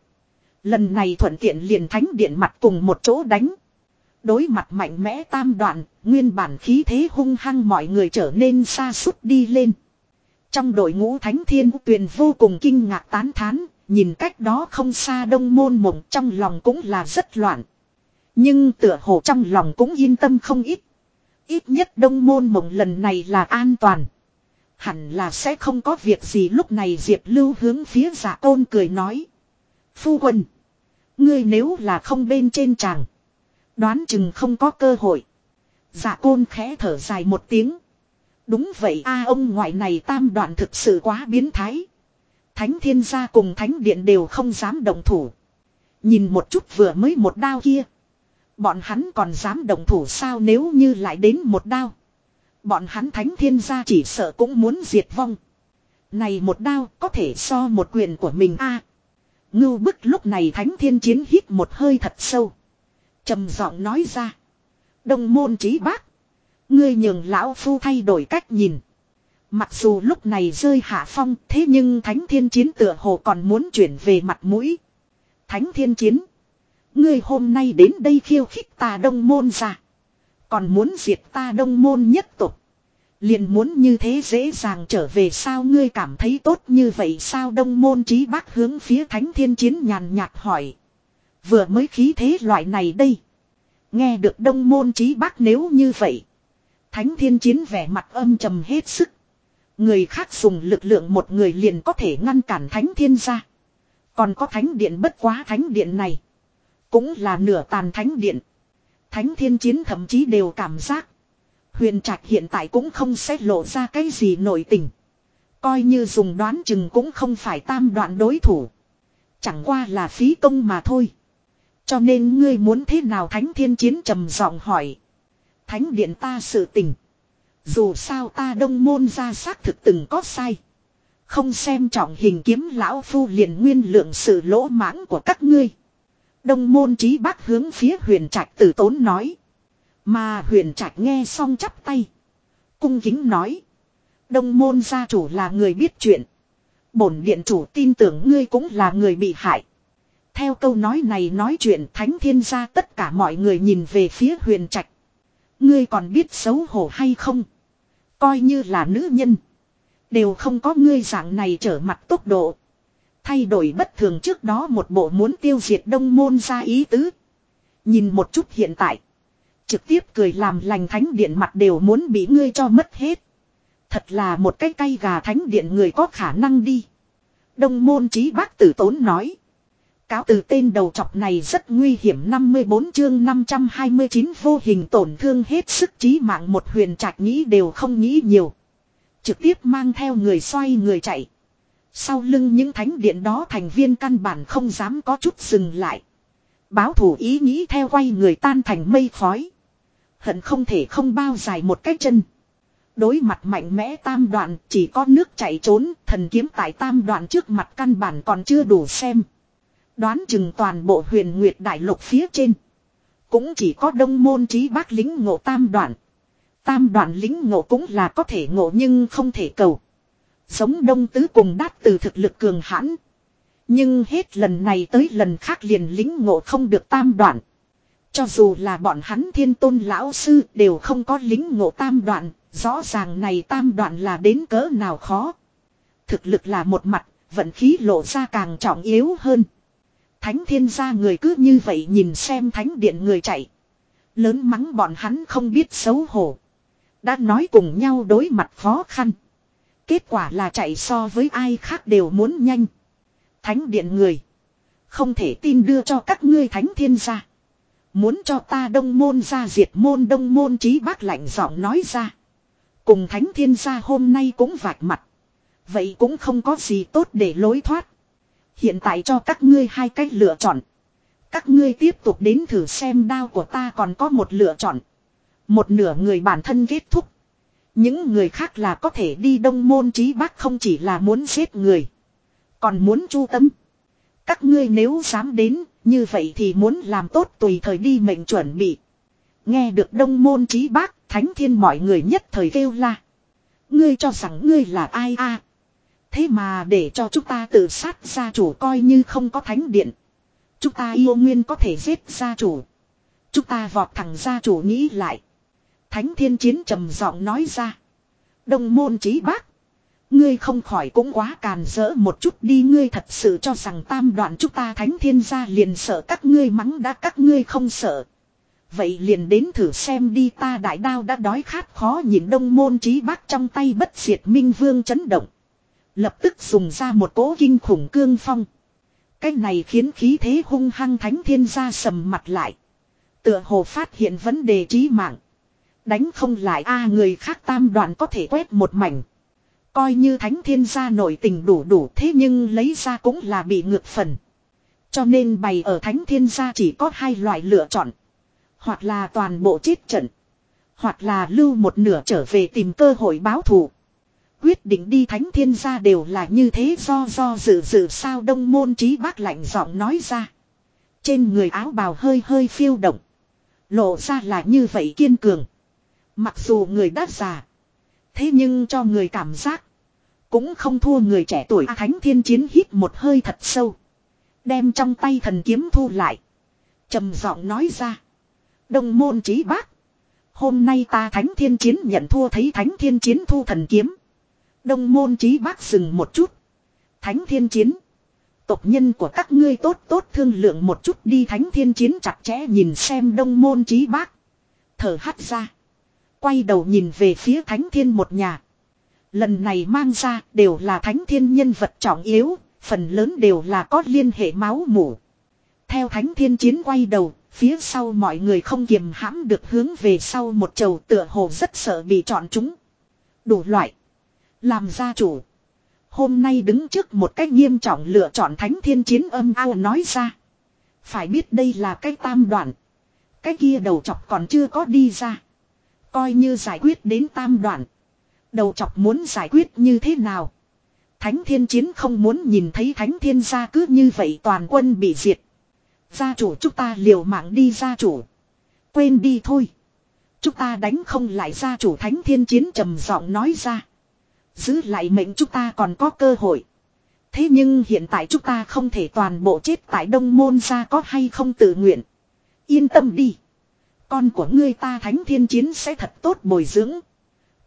Lần này thuận tiện liền thánh điện mặt cùng một chỗ đánh. Đối mặt mạnh mẽ tam đoạn, nguyên bản khí thế hung hăng mọi người trở nên xa suốt đi lên. Trong đội ngũ thánh thiên tuyền vô cùng kinh ngạc tán thán, nhìn cách đó không xa đông môn mộng trong lòng cũng là rất loạn. Nhưng tựa hồ trong lòng cũng yên tâm không ít. Ít nhất đông môn mộng lần này là an toàn. Hẳn là sẽ không có việc gì lúc này Diệp Lưu hướng phía giả tôn cười nói. Phu quân. Ngươi nếu là không bên trên chàng. Đoán chừng không có cơ hội. Giả côn khẽ thở dài một tiếng. Đúng vậy a, ông ngoại này tam đoạn thực sự quá biến thái. Thánh thiên gia cùng thánh điện đều không dám động thủ. Nhìn một chút vừa mới một đao kia. Bọn hắn còn dám động thủ sao nếu như lại đến một đao. Bọn hắn thánh thiên gia chỉ sợ cũng muốn diệt vong. Này một đao có thể so một quyền của mình a. ngưu bức lúc này thánh thiên chiến hít một hơi thật sâu trầm giọng nói ra. Đồng môn trí bác. Ngươi nhường lão phu thay đổi cách nhìn. Mặc dù lúc này rơi hạ phong, thế nhưng thánh thiên chiến tựa hồ còn muốn chuyển về mặt mũi. Thánh thiên chiến. Ngươi hôm nay đến đây khiêu khích ta đông môn ra. Còn muốn diệt ta đông môn nhất tục. Liền muốn như thế dễ dàng trở về sao ngươi cảm thấy tốt như vậy sao đông môn trí bác hướng phía thánh thiên chiến nhàn nhạt hỏi. Vừa mới khí thế loại này đây. Nghe được đông môn trí bác nếu như vậy. Thánh thiên chiến vẻ mặt âm trầm hết sức. Người khác dùng lực lượng một người liền có thể ngăn cản thánh thiên ra. Còn có thánh điện bất quá thánh điện này. Cũng là nửa tàn thánh điện. Thánh thiên chiến thậm chí đều cảm giác. Huyền trạch hiện tại cũng không xét lộ ra cái gì nổi tình. Coi như dùng đoán chừng cũng không phải tam đoạn đối thủ. Chẳng qua là phí công mà thôi. Cho nên ngươi muốn thế nào thánh thiên chiến trầm giọng hỏi. Thánh điện ta sự tình. Dù sao ta đông môn ra xác thực từng có sai. Không xem trọng hình kiếm lão phu liền nguyên lượng sự lỗ mãng của các ngươi. Đông môn trí bác hướng phía huyền trạch tử tốn nói. Mà huyền trạch nghe xong chắp tay. Cung kính nói. Đông môn gia chủ là người biết chuyện. Bổn điện chủ tin tưởng ngươi cũng là người bị hại. Theo câu nói này nói chuyện thánh thiên gia tất cả mọi người nhìn về phía huyền trạch. Ngươi còn biết xấu hổ hay không? Coi như là nữ nhân. Đều không có ngươi dạng này trở mặt tốc độ. Thay đổi bất thường trước đó một bộ muốn tiêu diệt đông môn ra ý tứ. Nhìn một chút hiện tại. Trực tiếp cười làm lành thánh điện mặt đều muốn bị ngươi cho mất hết. Thật là một cái cây gà thánh điện người có khả năng đi. Đông môn trí bác tử tốn nói. Cáo từ tên đầu chọc này rất nguy hiểm 54 chương 529 vô hình tổn thương hết sức trí mạng một huyền trạch nghĩ đều không nghĩ nhiều. Trực tiếp mang theo người xoay người chạy. Sau lưng những thánh điện đó thành viên căn bản không dám có chút dừng lại. Báo thủ ý nghĩ theo quay người tan thành mây khói. Hận không thể không bao dài một cái chân. Đối mặt mạnh mẽ tam đoạn, chỉ có nước chạy trốn, thần kiếm tại tam đoạn trước mặt căn bản còn chưa đủ xem. Đoán chừng toàn bộ huyền nguyệt đại lục phía trên. Cũng chỉ có đông môn trí bác lính ngộ tam đoạn. Tam đoạn lính ngộ cũng là có thể ngộ nhưng không thể cầu. Giống đông tứ cùng đát từ thực lực cường hãn. Nhưng hết lần này tới lần khác liền lính ngộ không được tam đoạn. Cho dù là bọn hắn thiên tôn lão sư đều không có lính ngộ tam đoạn, rõ ràng này tam đoạn là đến cỡ nào khó. Thực lực là một mặt, vận khí lộ ra càng trọng yếu hơn. Thánh thiên gia người cứ như vậy nhìn xem thánh điện người chạy. Lớn mắng bọn hắn không biết xấu hổ. Đã nói cùng nhau đối mặt khó khăn. Kết quả là chạy so với ai khác đều muốn nhanh. Thánh điện người. Không thể tin đưa cho các ngươi thánh thiên gia. Muốn cho ta đông môn ra diệt môn đông môn trí bác lạnh giọng nói ra. Cùng thánh thiên gia hôm nay cũng vạch mặt. Vậy cũng không có gì tốt để lối thoát. Hiện tại cho các ngươi hai cách lựa chọn. Các ngươi tiếp tục đến thử xem đao của ta còn có một lựa chọn. Một nửa người bản thân kết thúc. Những người khác là có thể đi đông môn trí bác không chỉ là muốn giết người. Còn muốn chu tâm. Các ngươi nếu dám đến, như vậy thì muốn làm tốt tùy thời đi mệnh chuẩn bị. Nghe được đông môn trí bác, thánh thiên mọi người nhất thời kêu la. Ngươi cho rằng ngươi là ai a? Thế mà để cho chúng ta tự sát gia chủ coi như không có thánh điện. Chúng ta yêu nguyên có thể giết gia chủ. Chúng ta vọt thẳng gia chủ nghĩ lại. Thánh thiên chiến trầm giọng nói ra. Đông môn trí bác. Ngươi không khỏi cũng quá càn rỡ một chút đi ngươi thật sự cho rằng tam đoạn chúng ta thánh thiên gia liền sợ các ngươi mắng đã, các ngươi không sợ. Vậy liền đến thử xem đi ta đại đao đã đói khát khó nhìn đông môn trí bác trong tay bất diệt minh vương chấn động. Lập tức dùng ra một cỗ kinh khủng cương phong. Cái này khiến khí thế hung hăng thánh thiên gia sầm mặt lại. Tựa hồ phát hiện vấn đề trí mạng. Đánh không lại a à, người khác tam đoạn có thể quét một mảnh. Coi như thánh thiên gia nội tình đủ đủ thế nhưng lấy ra cũng là bị ngược phần. Cho nên bày ở thánh thiên gia chỉ có hai loại lựa chọn. Hoặc là toàn bộ chết trận. Hoặc là lưu một nửa trở về tìm cơ hội báo thù. Quyết định đi thánh thiên gia đều là như thế do do dự dự sao đông môn trí bác lạnh giọng nói ra. Trên người áo bào hơi hơi phiêu động. Lộ ra là như vậy kiên cường. Mặc dù người đã già. Thế nhưng cho người cảm giác. Cũng không thua người trẻ tuổi Thánh Thiên Chiến hít một hơi thật sâu. Đem trong tay thần kiếm thu lại. trầm giọng nói ra. Đông môn trí bác. Hôm nay ta Thánh Thiên Chiến nhận thua thấy Thánh Thiên Chiến thu thần kiếm. Đông môn trí bác dừng một chút. Thánh Thiên Chiến. Tộc nhân của các ngươi tốt tốt thương lượng một chút đi Thánh Thiên Chiến chặt chẽ nhìn xem đông môn trí bác. Thở hắt ra. Quay đầu nhìn về phía Thánh Thiên một nhà. Lần này mang ra đều là thánh thiên nhân vật trọng yếu, phần lớn đều là có liên hệ máu mủ. Theo thánh thiên chiến quay đầu, phía sau mọi người không kiềm hãm được hướng về sau một chầu tựa hồ rất sợ bị chọn chúng. Đủ loại. Làm gia chủ. Hôm nay đứng trước một cách nghiêm trọng lựa chọn thánh thiên chiến âm ao nói ra. Phải biết đây là cái tam đoạn. Cái kia đầu chọc còn chưa có đi ra. Coi như giải quyết đến tam đoạn. Đầu chọc muốn giải quyết như thế nào? Thánh thiên chiến không muốn nhìn thấy thánh thiên gia cứ như vậy toàn quân bị diệt. Gia chủ chúng ta liều mạng đi gia chủ. Quên đi thôi. Chúng ta đánh không lại gia chủ thánh thiên chiến trầm giọng nói ra. Giữ lại mệnh chúng ta còn có cơ hội. Thế nhưng hiện tại chúng ta không thể toàn bộ chết tại đông môn gia có hay không tự nguyện. Yên tâm đi. Con của ngươi ta thánh thiên chiến sẽ thật tốt bồi dưỡng.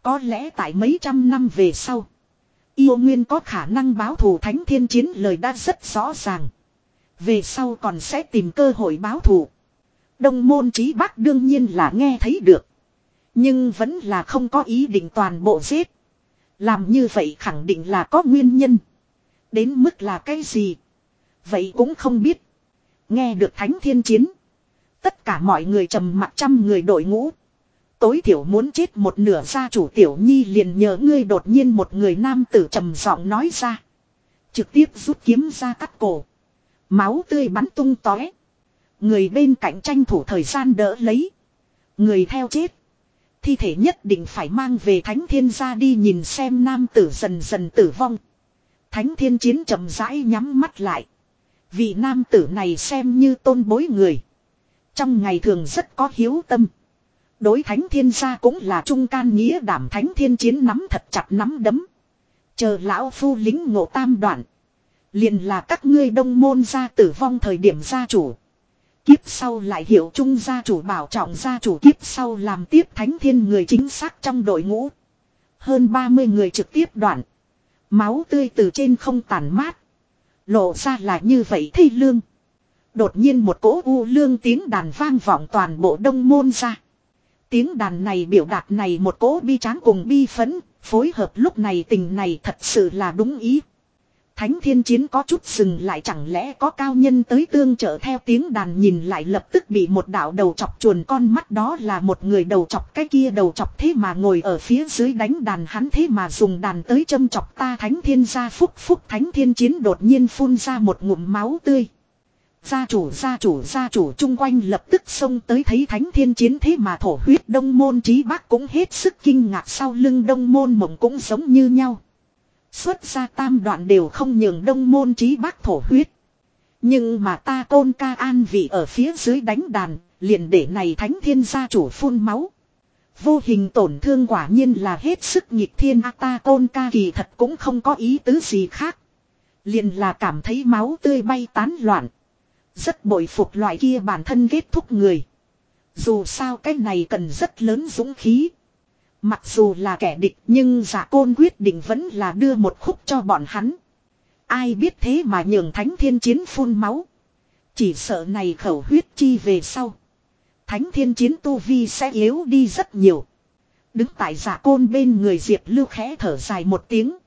Có lẽ tại mấy trăm năm về sau. Yêu Nguyên có khả năng báo thù thánh thiên chiến lời đã rất rõ ràng. Về sau còn sẽ tìm cơ hội báo thù. Đông môn trí bắc đương nhiên là nghe thấy được. Nhưng vẫn là không có ý định toàn bộ giết. Làm như vậy khẳng định là có nguyên nhân. Đến mức là cái gì? Vậy cũng không biết. Nghe được thánh thiên chiến. Tất cả mọi người trầm mặt trăm người đội ngũ. Tối thiểu muốn chết một nửa gia chủ tiểu nhi liền nhờ ngươi đột nhiên một người nam tử trầm giọng nói ra. Trực tiếp rút kiếm ra cắt cổ. Máu tươi bắn tung tóe. Người bên cạnh tranh thủ thời gian đỡ lấy. Người theo chết. Thi thể nhất định phải mang về thánh thiên gia đi nhìn xem nam tử dần dần tử vong. Thánh thiên chiến chậm rãi nhắm mắt lại. Vị nam tử này xem như tôn bối người. Trong ngày thường rất có hiếu tâm. Đối thánh thiên gia cũng là trung can nghĩa đảm thánh thiên chiến nắm thật chặt nắm đấm. Chờ lão phu lính ngộ tam đoạn. liền là các ngươi đông môn gia tử vong thời điểm gia chủ. Kiếp sau lại hiểu trung gia chủ bảo trọng gia chủ kiếp sau làm tiếp thánh thiên người chính xác trong đội ngũ. Hơn 30 người trực tiếp đoạn. Máu tươi từ trên không tàn mát. Lộ ra là như vậy thi lương. Đột nhiên một cỗ u lương tiếng đàn vang vọng toàn bộ đông môn ra. Tiếng đàn này biểu đạt này một cỗ bi tráng cùng bi phấn, phối hợp lúc này tình này thật sự là đúng ý. Thánh thiên chiến có chút dừng lại chẳng lẽ có cao nhân tới tương trợ theo tiếng đàn nhìn lại lập tức bị một đạo đầu chọc chuồn con mắt đó là một người đầu chọc cái kia đầu chọc thế mà ngồi ở phía dưới đánh đàn hắn thế mà dùng đàn tới châm chọc ta thánh thiên gia phúc phúc thánh thiên chiến đột nhiên phun ra một ngụm máu tươi. Gia chủ gia chủ gia chủ chung quanh lập tức xông tới thấy thánh thiên chiến thế mà thổ huyết đông môn trí bác cũng hết sức kinh ngạc sau lưng đông môn mộng cũng giống như nhau. Xuất ra tam đoạn đều không nhường đông môn trí bác thổ huyết. Nhưng mà ta côn ca an vị ở phía dưới đánh đàn, liền để này thánh thiên gia chủ phun máu. Vô hình tổn thương quả nhiên là hết sức nghịch thiên a ta côn ca kỳ thật cũng không có ý tứ gì khác. Liền là cảm thấy máu tươi bay tán loạn. Rất bội phục loại kia bản thân kết thúc người. Dù sao cái này cần rất lớn dũng khí. Mặc dù là kẻ địch, nhưng giả côn quyết định vẫn là đưa một khúc cho bọn hắn. Ai biết thế mà nhường thánh thiên chiến phun máu. Chỉ sợ này khẩu huyết chi về sau. Thánh thiên chiến tu vi sẽ yếu đi rất nhiều. Đứng tại giả côn bên người Diệp Lưu khẽ thở dài một tiếng.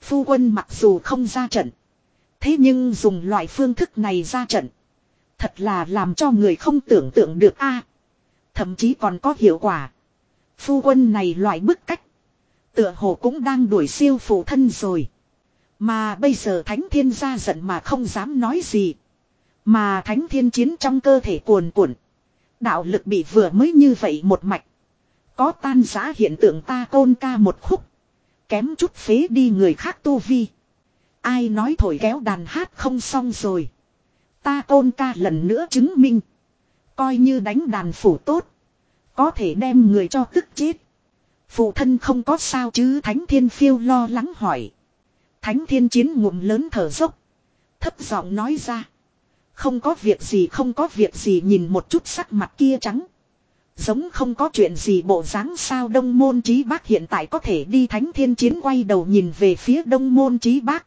Phu quân mặc dù không ra trận. Thế nhưng dùng loại phương thức này ra trận. Thật là làm cho người không tưởng tượng được a Thậm chí còn có hiệu quả. Phu quân này loại bức cách. Tựa hồ cũng đang đuổi siêu phụ thân rồi. Mà bây giờ thánh thiên ra giận mà không dám nói gì. Mà thánh thiên chiến trong cơ thể cuồn cuộn. Đạo lực bị vừa mới như vậy một mạch. Có tan giã hiện tượng ta côn ca một khúc. Kém chút phế đi người khác tu vi. Ai nói thổi kéo đàn hát không xong rồi. Ta tôn ca lần nữa chứng minh. Coi như đánh đàn phủ tốt. Có thể đem người cho tức chết. Phụ thân không có sao chứ Thánh Thiên Phiêu lo lắng hỏi. Thánh Thiên Chiến ngụm lớn thở dốc. Thấp giọng nói ra. Không có việc gì, không có việc gì nhìn một chút sắc mặt kia trắng. Giống không có chuyện gì bộ dáng sao đông môn trí bác hiện tại có thể đi thánh thiên chiến quay đầu nhìn về phía đông môn trí bác.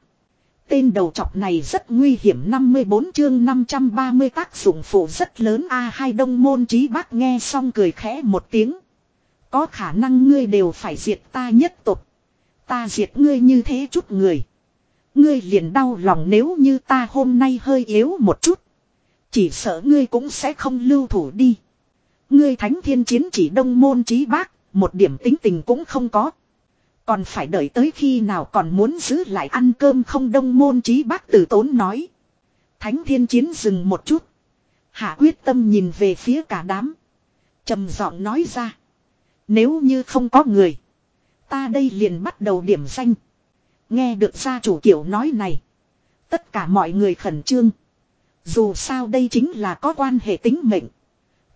Tên đầu trọc này rất nguy hiểm 54 chương 530 tác dụng phụ rất lớn a hai đông môn trí bác nghe xong cười khẽ một tiếng. Có khả năng ngươi đều phải diệt ta nhất tục. Ta diệt ngươi như thế chút người. Ngươi liền đau lòng nếu như ta hôm nay hơi yếu một chút. Chỉ sợ ngươi cũng sẽ không lưu thủ đi. Ngươi thánh thiên chiến chỉ đông môn trí bác, một điểm tính tình cũng không có. Còn phải đợi tới khi nào còn muốn giữ lại ăn cơm không đông môn trí bác tử tốn nói. Thánh thiên chiến dừng một chút. Hạ quyết tâm nhìn về phía cả đám. trầm giọng nói ra. Nếu như không có người. Ta đây liền bắt đầu điểm danh. Nghe được gia chủ kiểu nói này. Tất cả mọi người khẩn trương. Dù sao đây chính là có quan hệ tính mệnh.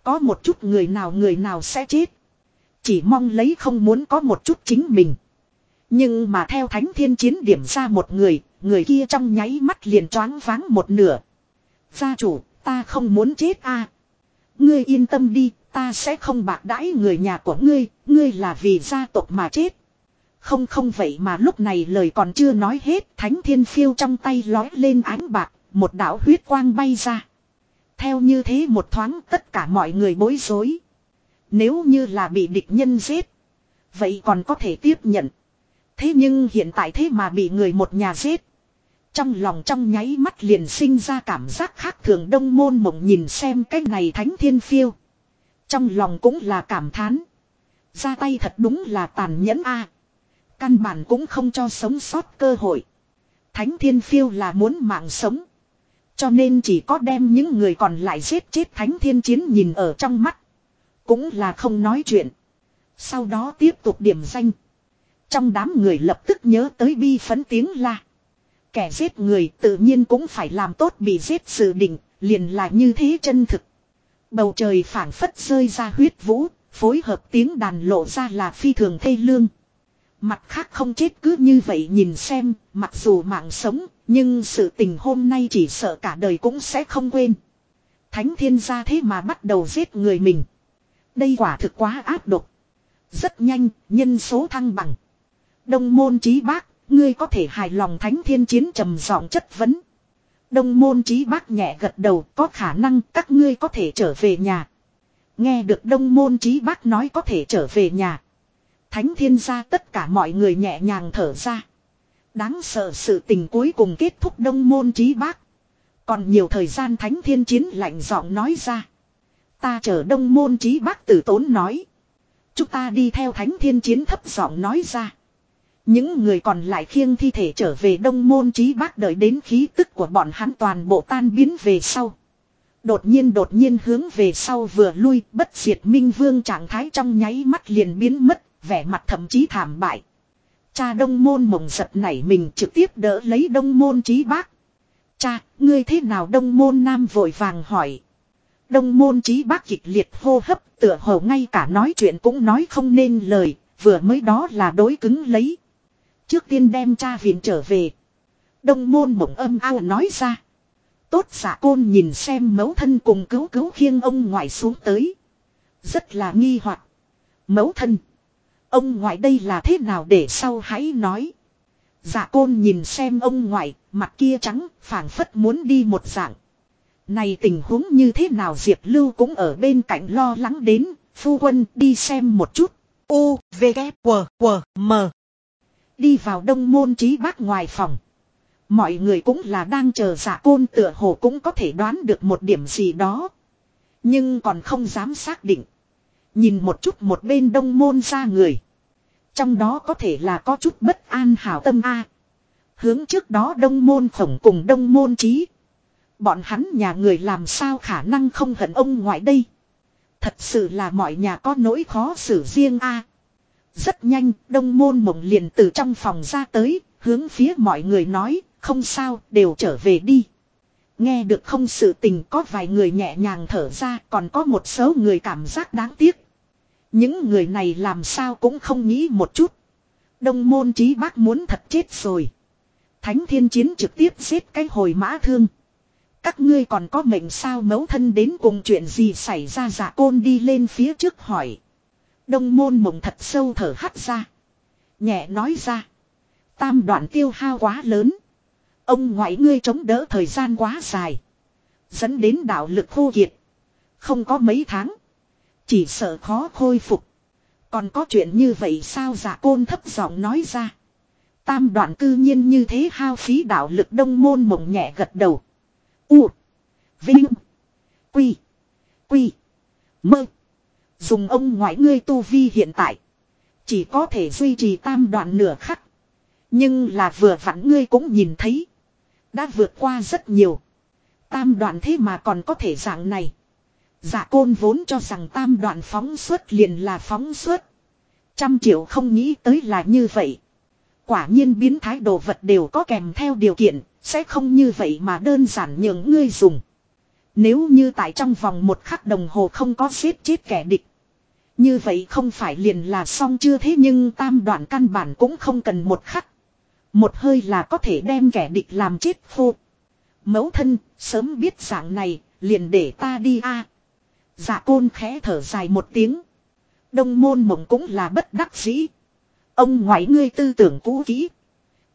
Có một chút người nào người nào sẽ chết. Chỉ mong lấy không muốn có một chút chính mình. Nhưng mà theo thánh thiên chiến điểm ra một người, người kia trong nháy mắt liền choáng váng một nửa. Gia chủ, ta không muốn chết a. Ngươi yên tâm đi, ta sẽ không bạc đãi người nhà của ngươi, ngươi là vì gia tộc mà chết. Không không vậy mà lúc này lời còn chưa nói hết, thánh thiên phiêu trong tay lói lên ánh bạc, một đạo huyết quang bay ra. Theo như thế một thoáng tất cả mọi người bối rối. Nếu như là bị địch nhân giết, vậy còn có thể tiếp nhận. Thế nhưng hiện tại thế mà bị người một nhà giết. Trong lòng trong nháy mắt liền sinh ra cảm giác khác thường đông môn mộng nhìn xem cái này thánh thiên phiêu. Trong lòng cũng là cảm thán. Ra tay thật đúng là tàn nhẫn a Căn bản cũng không cho sống sót cơ hội. thánh thiên phiêu là muốn mạng sống. Cho nên chỉ có đem những người còn lại giết chết thánh thiên chiến nhìn ở trong mắt. Cũng là không nói chuyện. Sau đó tiếp tục điểm danh. Trong đám người lập tức nhớ tới bi phấn tiếng la. Kẻ giết người tự nhiên cũng phải làm tốt bị giết sự định, liền là như thế chân thực. Bầu trời phảng phất rơi ra huyết vũ, phối hợp tiếng đàn lộ ra là phi thường thê lương. Mặt khác không chết cứ như vậy nhìn xem, mặc dù mạng sống, nhưng sự tình hôm nay chỉ sợ cả đời cũng sẽ không quên. Thánh thiên gia thế mà bắt đầu giết người mình. Đây quả thực quá áp độc. Rất nhanh, nhân số thăng bằng. Đông môn trí bác, ngươi có thể hài lòng thánh thiên chiến trầm giọng chất vấn. Đông môn trí bác nhẹ gật đầu có khả năng các ngươi có thể trở về nhà. Nghe được đông môn trí bác nói có thể trở về nhà. Thánh thiên gia tất cả mọi người nhẹ nhàng thở ra. Đáng sợ sự tình cuối cùng kết thúc đông môn trí bác. Còn nhiều thời gian thánh thiên chiến lạnh giọng nói ra. Ta chờ đông môn trí bác tử tốn nói. Chúng ta đi theo thánh thiên chiến thấp giọng nói ra. Những người còn lại khiêng thi thể trở về đông môn trí bác đợi đến khí tức của bọn hắn toàn bộ tan biến về sau. Đột nhiên đột nhiên hướng về sau vừa lui bất diệt minh vương trạng thái trong nháy mắt liền biến mất, vẻ mặt thậm chí thảm bại. Cha đông môn mộng giật nảy mình trực tiếp đỡ lấy đông môn trí bác. Cha, ngươi thế nào đông môn nam vội vàng hỏi. Đông môn trí bác kịch liệt hô hấp tựa hồ ngay cả nói chuyện cũng nói không nên lời, vừa mới đó là đối cứng lấy. Trước tiên đem cha viện trở về. Đông môn mộng âm ao nói ra. Tốt giả côn nhìn xem mẫu thân cùng cứu cứu khiêng ông ngoại xuống tới. Rất là nghi hoặc Mẫu thân. Ông ngoại đây là thế nào để sau hãy nói. Dạ côn nhìn xem ông ngoại, mặt kia trắng, phảng phất muốn đi một dạng. Này tình huống như thế nào Diệp Lưu cũng ở bên cạnh lo lắng đến, phu quân đi xem một chút. U, V, K, W, W, M. Đi vào đông môn trí bác ngoài phòng. Mọi người cũng là đang chờ giả côn tựa hồ cũng có thể đoán được một điểm gì đó. Nhưng còn không dám xác định. Nhìn một chút một bên đông môn ra người. Trong đó có thể là có chút bất an hảo tâm A. Hướng trước đó đông môn khổng cùng đông môn trí. Bọn hắn nhà người làm sao khả năng không hận ông ngoại đây. Thật sự là mọi nhà có nỗi khó xử riêng A. Rất nhanh, đông môn mộng liền từ trong phòng ra tới, hướng phía mọi người nói, không sao, đều trở về đi. Nghe được không sự tình có vài người nhẹ nhàng thở ra, còn có một số người cảm giác đáng tiếc. Những người này làm sao cũng không nghĩ một chút. Đông môn trí bác muốn thật chết rồi. Thánh thiên chiến trực tiếp giết cái hồi mã thương. Các ngươi còn có mệnh sao mấu thân đến cùng chuyện gì xảy ra giả côn đi lên phía trước hỏi. Đông môn mộng thật sâu thở hắt ra. Nhẹ nói ra. Tam đoạn tiêu hao quá lớn. Ông ngoại ngươi chống đỡ thời gian quá dài. Dẫn đến đạo lực khô kiệt. Không có mấy tháng. Chỉ sợ khó khôi phục. Còn có chuyện như vậy sao giả côn thấp giọng nói ra. Tam đoạn cư nhiên như thế hao phí đạo lực đông môn mộng nhẹ gật đầu. U. Vinh. Quy. Quy. Mơ. Dùng ông ngoại ngươi tu vi hiện tại. Chỉ có thể duy trì tam đoạn nửa khắc. Nhưng là vừa vặn ngươi cũng nhìn thấy. Đã vượt qua rất nhiều. Tam đoạn thế mà còn có thể dạng này. Dạ côn vốn cho rằng tam đoạn phóng suất liền là phóng suất. Trăm triệu không nghĩ tới là như vậy. Quả nhiên biến thái đồ vật đều có kèm theo điều kiện, sẽ không như vậy mà đơn giản nhường ngươi dùng. Nếu như tại trong vòng một khắc đồng hồ không có giết chết kẻ địch. Như vậy không phải liền là xong chưa thế nhưng tam đoạn căn bản cũng không cần một khắc. Một hơi là có thể đem kẻ địch làm chết khô. Mẫu thân, sớm biết dạng này, liền để ta đi a. Dạ côn khẽ thở dài một tiếng. Đông môn mộng cũng là bất đắc dĩ. Ông ngoại ngươi tư tưởng cũ kỹ.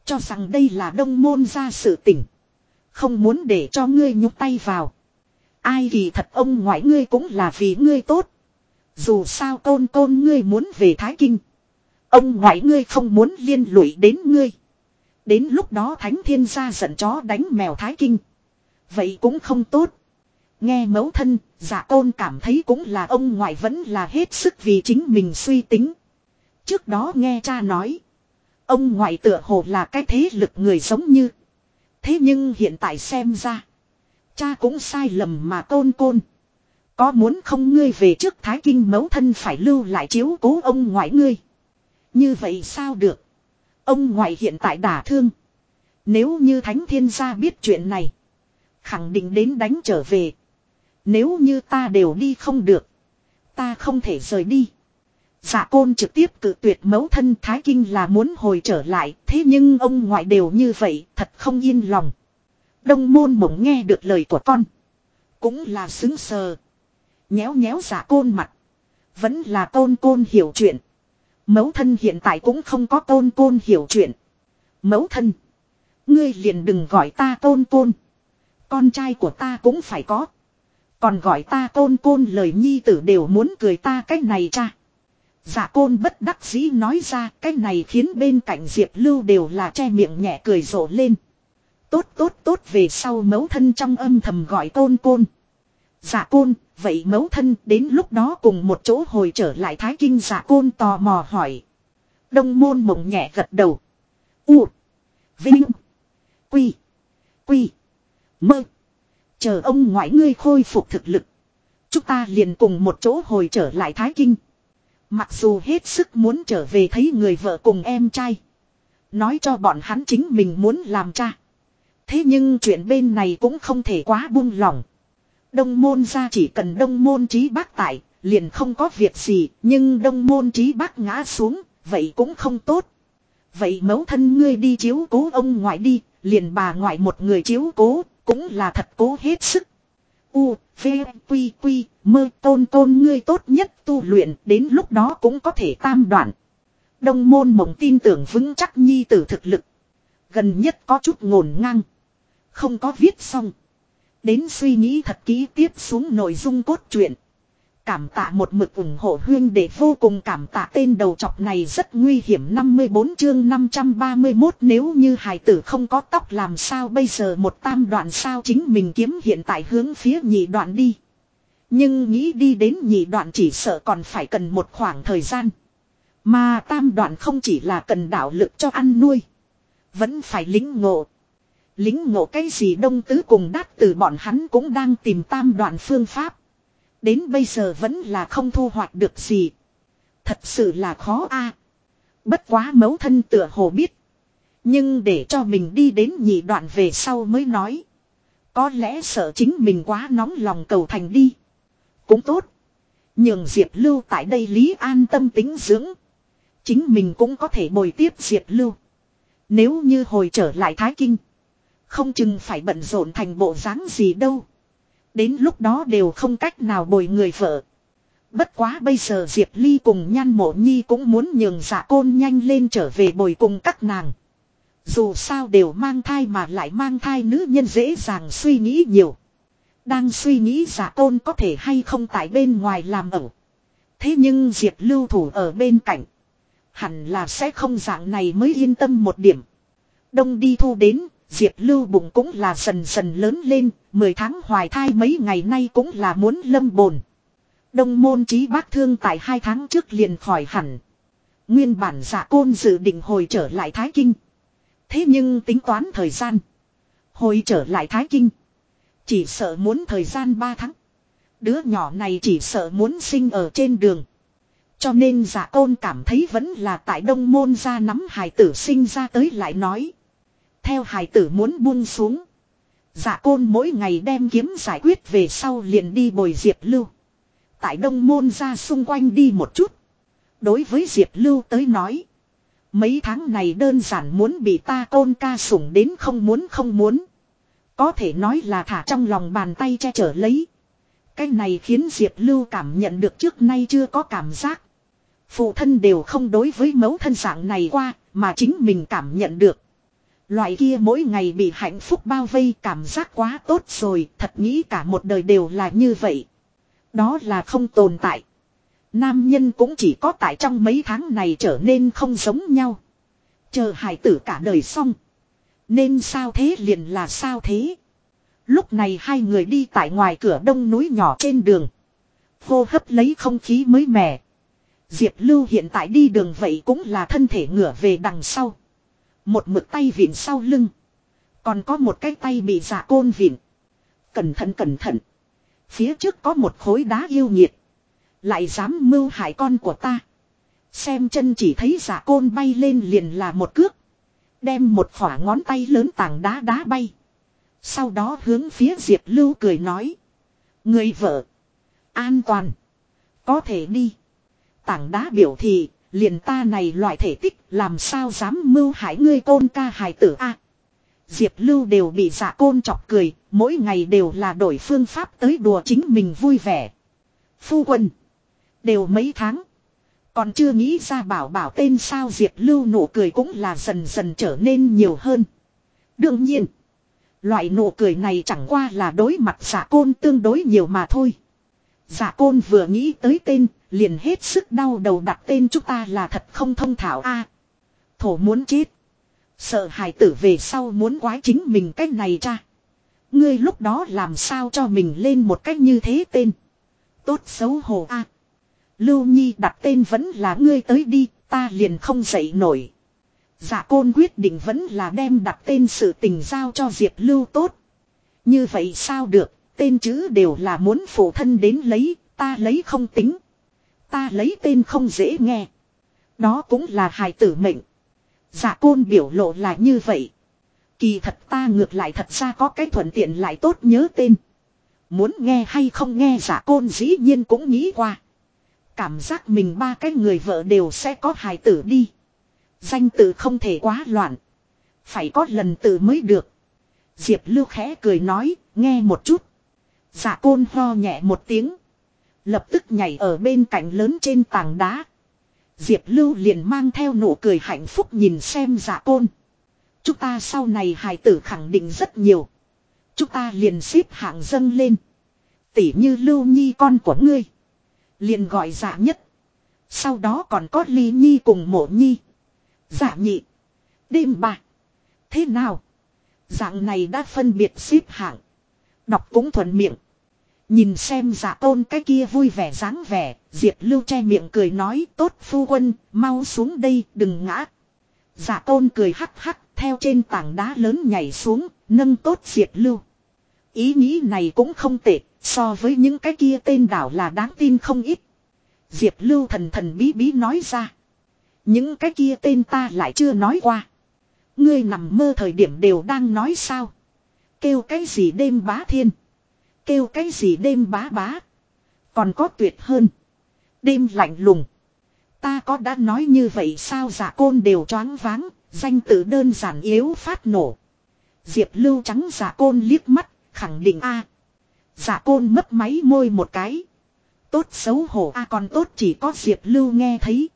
Cho rằng đây là đông môn ra sự tỉnh. Không muốn để cho ngươi nhúc tay vào. Ai vì thật ông ngoại ngươi cũng là vì ngươi tốt. Dù sao côn côn ngươi muốn về Thái Kinh. Ông ngoại ngươi không muốn liên lụy đến ngươi. Đến lúc đó thánh thiên gia giận chó đánh mèo Thái Kinh. Vậy cũng không tốt. Nghe mẫu thân, dạ giả côn cảm thấy cũng là ông ngoại vẫn là hết sức vì chính mình suy tính. Trước đó nghe cha nói. Ông ngoại tựa hồ là cái thế lực người giống như. Thế nhưng hiện tại xem ra. Cha cũng sai lầm mà tôn côn. Có muốn không ngươi về trước Thái Kinh mẫu thân phải lưu lại chiếu cố ông ngoại ngươi. Như vậy sao được. Ông ngoại hiện tại đả thương. Nếu như Thánh Thiên Gia biết chuyện này. Khẳng định đến đánh trở về. Nếu như ta đều đi không được. Ta không thể rời đi. Dạ côn trực tiếp cự tuyệt mẫu thân Thái Kinh là muốn hồi trở lại. Thế nhưng ông ngoại đều như vậy, thật không yên lòng. Đông môn mộng nghe được lời của con. Cũng là xứng sờ. Nhéo nhéo giả côn mặt. Vẫn là tôn côn hiểu chuyện. Mẫu thân hiện tại cũng không có tôn côn hiểu chuyện. Mẫu thân. Ngươi liền đừng gọi ta tôn côn. Con trai của ta cũng phải có. Còn gọi ta tôn côn lời nhi tử đều muốn cười ta cách này cha. Giả côn bất đắc dĩ nói ra, cái này khiến bên cạnh Diệp Lưu đều là che miệng nhẹ cười rộ lên. Tốt tốt tốt, về sau mẫu thân trong âm thầm gọi tôn côn. Dạ côn, vậy mẫu thân đến lúc đó cùng một chỗ hồi trở lại Thái Kinh dạ côn tò mò hỏi. Đông môn mộng nhẹ gật đầu. U. Vinh. Quy. Quy. Mơ. Chờ ông ngoại ngươi khôi phục thực lực. Chúng ta liền cùng một chỗ hồi trở lại Thái Kinh. Mặc dù hết sức muốn trở về thấy người vợ cùng em trai. Nói cho bọn hắn chính mình muốn làm cha. Thế nhưng chuyện bên này cũng không thể quá buông lỏng. Đông môn ra chỉ cần đông môn trí bác tại, liền không có việc gì, nhưng đông môn trí bác ngã xuống, vậy cũng không tốt. Vậy mẫu thân ngươi đi chiếu cố ông ngoại đi, liền bà ngoại một người chiếu cố, cũng là thật cố hết sức. U, V, Quy, Quy, mơ tôn tôn ngươi tốt nhất tu luyện, đến lúc đó cũng có thể tam đoạn. Đông môn mộng tin tưởng vững chắc nhi tử thực lực. Gần nhất có chút ngổn ngang. Không có viết xong. Đến suy nghĩ thật kỹ tiếp xuống nội dung cốt truyện. Cảm tạ một mực ủng hộ huyên để vô cùng cảm tạ tên đầu chọc này rất nguy hiểm 54 chương 531 nếu như hài tử không có tóc làm sao bây giờ một tam đoạn sao chính mình kiếm hiện tại hướng phía nhị đoạn đi. Nhưng nghĩ đi đến nhị đoạn chỉ sợ còn phải cần một khoảng thời gian. Mà tam đoạn không chỉ là cần đạo lực cho ăn nuôi. Vẫn phải lính ngộ. Lính ngộ cái gì đông tứ cùng đát từ bọn hắn cũng đang tìm tam đoạn phương pháp. Đến bây giờ vẫn là không thu hoạch được gì. Thật sự là khó a. Bất quá mấu thân tựa hồ biết. Nhưng để cho mình đi đến nhị đoạn về sau mới nói. Có lẽ sợ chính mình quá nóng lòng cầu thành đi. Cũng tốt. Nhường Diệp Lưu tại đây Lý an tâm tính dưỡng. Chính mình cũng có thể bồi tiếp Diệp Lưu. Nếu như hồi trở lại Thái Kinh. Không chừng phải bận rộn thành bộ dáng gì đâu. Đến lúc đó đều không cách nào bồi người vợ. Bất quá bây giờ Diệp Ly cùng Nhan Mộ Nhi cũng muốn nhường dạ côn nhanh lên trở về bồi cùng các nàng. Dù sao đều mang thai mà lại mang thai nữ nhân dễ dàng suy nghĩ nhiều. Đang suy nghĩ dạ giả tôn có thể hay không tại bên ngoài làm ẩu. Thế nhưng Diệp lưu thủ ở bên cạnh. Hẳn là sẽ không dạng này mới yên tâm một điểm. Đông đi thu đến, Diệp lưu bụng cũng là dần dần lớn lên, 10 tháng hoài thai mấy ngày nay cũng là muốn lâm bồn. Đông môn trí bác thương tại hai tháng trước liền khỏi hẳn. Nguyên bản giả côn dự định hồi trở lại Thái Kinh. Thế nhưng tính toán thời gian. Hồi trở lại Thái Kinh. Chỉ sợ muốn thời gian 3 tháng. Đứa nhỏ này chỉ sợ muốn sinh ở trên đường. Cho nên giả côn cảm thấy vẫn là tại đông môn ra nắm hài tử sinh ra tới lại nói. Theo hài tử muốn buông xuống. Giả côn mỗi ngày đem kiếm giải quyết về sau liền đi bồi Diệp Lưu. Tại đông môn ra xung quanh đi một chút. Đối với Diệp Lưu tới nói. Mấy tháng này đơn giản muốn bị ta côn ca sủng đến không muốn không muốn. Có thể nói là thả trong lòng bàn tay che chở lấy. Cái này khiến Diệp Lưu cảm nhận được trước nay chưa có cảm giác. Phụ thân đều không đối với mẫu thân dạng này qua, mà chính mình cảm nhận được. Loại kia mỗi ngày bị hạnh phúc bao vây cảm giác quá tốt rồi, thật nghĩ cả một đời đều là như vậy. Đó là không tồn tại. Nam nhân cũng chỉ có tại trong mấy tháng này trở nên không giống nhau. Chờ hải tử cả đời xong. Nên sao thế liền là sao thế. Lúc này hai người đi tại ngoài cửa đông núi nhỏ trên đường. Hô hấp lấy không khí mới mẻ. Diệp Lưu hiện tại đi đường vậy cũng là thân thể ngửa về đằng sau. Một mực tay vịn sau lưng. Còn có một cái tay bị giả côn vịn. Cẩn thận cẩn thận. Phía trước có một khối đá yêu nhiệt. Lại dám mưu hại con của ta. Xem chân chỉ thấy giả côn bay lên liền là một cước. Đem một khỏa ngón tay lớn tảng đá đá bay. Sau đó hướng phía Diệp Lưu cười nói. Người vợ. An toàn. Có thể đi. Tảng đá biểu thị, liền ta này loại thể tích làm sao dám mưu hại ngươi côn ca hài tử a Diệp Lưu đều bị giả côn chọc cười, mỗi ngày đều là đổi phương pháp tới đùa chính mình vui vẻ. Phu quân. Đều mấy tháng. Còn chưa nghĩ ra bảo bảo tên sao Diệp Lưu nụ cười cũng là dần dần trở nên nhiều hơn. Đương nhiên. Loại nụ cười này chẳng qua là đối mặt giả côn tương đối nhiều mà thôi. Giả côn vừa nghĩ tới tên, liền hết sức đau đầu đặt tên chúng ta là thật không thông thảo a Thổ muốn chết. Sợ hài tử về sau muốn quái chính mình cách này cha. Ngươi lúc đó làm sao cho mình lên một cách như thế tên. Tốt xấu hổ a Lưu Nhi đặt tên vẫn là ngươi tới đi, ta liền không dậy nổi. Dạ côn quyết định vẫn là đem đặt tên sự tình giao cho Diệp Lưu tốt. Như vậy sao được, tên chữ đều là muốn phụ thân đến lấy, ta lấy không tính. Ta lấy tên không dễ nghe. Đó cũng là hài tử mệnh. Dạ côn biểu lộ là như vậy. Kỳ thật ta ngược lại thật ra có cái thuận tiện lại tốt nhớ tên. Muốn nghe hay không nghe giả côn dĩ nhiên cũng nghĩ qua. Cảm giác mình ba cái người vợ đều sẽ có hài tử đi. Danh tử không thể quá loạn. Phải có lần tử mới được. Diệp lưu khẽ cười nói, nghe một chút. Giả côn ho nhẹ một tiếng. Lập tức nhảy ở bên cạnh lớn trên tảng đá. Diệp Lưu liền mang theo nụ cười hạnh phúc nhìn xem giả côn. Chúng ta sau này hài tử khẳng định rất nhiều. Chúng ta liền xếp hạng dâng lên. Tỉ như Lưu Nhi con của ngươi. Liền gọi giả nhất. Sau đó còn có Ly Nhi cùng mộ Nhi. Giả nhị. Đêm bạc. Thế nào? Dạng này đã phân biệt xếp hạng. Đọc cũng thuận miệng. Nhìn xem giả tôn cái kia vui vẻ dáng vẻ, Diệp Lưu che miệng cười nói tốt phu quân, mau xuống đây đừng ngã. Giả tôn cười hắc hắc, theo trên tảng đá lớn nhảy xuống, nâng tốt Diệp Lưu. Ý nghĩ này cũng không tệ, so với những cái kia tên đảo là đáng tin không ít. Diệp Lưu thần thần bí bí nói ra. Những cái kia tên ta lại chưa nói qua. Ngươi nằm mơ thời điểm đều đang nói sao. Kêu cái gì đêm bá thiên. Kêu cái gì đêm bá bá. Còn có tuyệt hơn. Đêm lạnh lùng. Ta có đã nói như vậy sao giả côn đều choáng váng. Danh tự đơn giản yếu phát nổ. Diệp lưu trắng giả côn liếc mắt. Khẳng định a Giả côn mất máy môi một cái. Tốt xấu hổ a, còn tốt chỉ có Diệp lưu nghe thấy.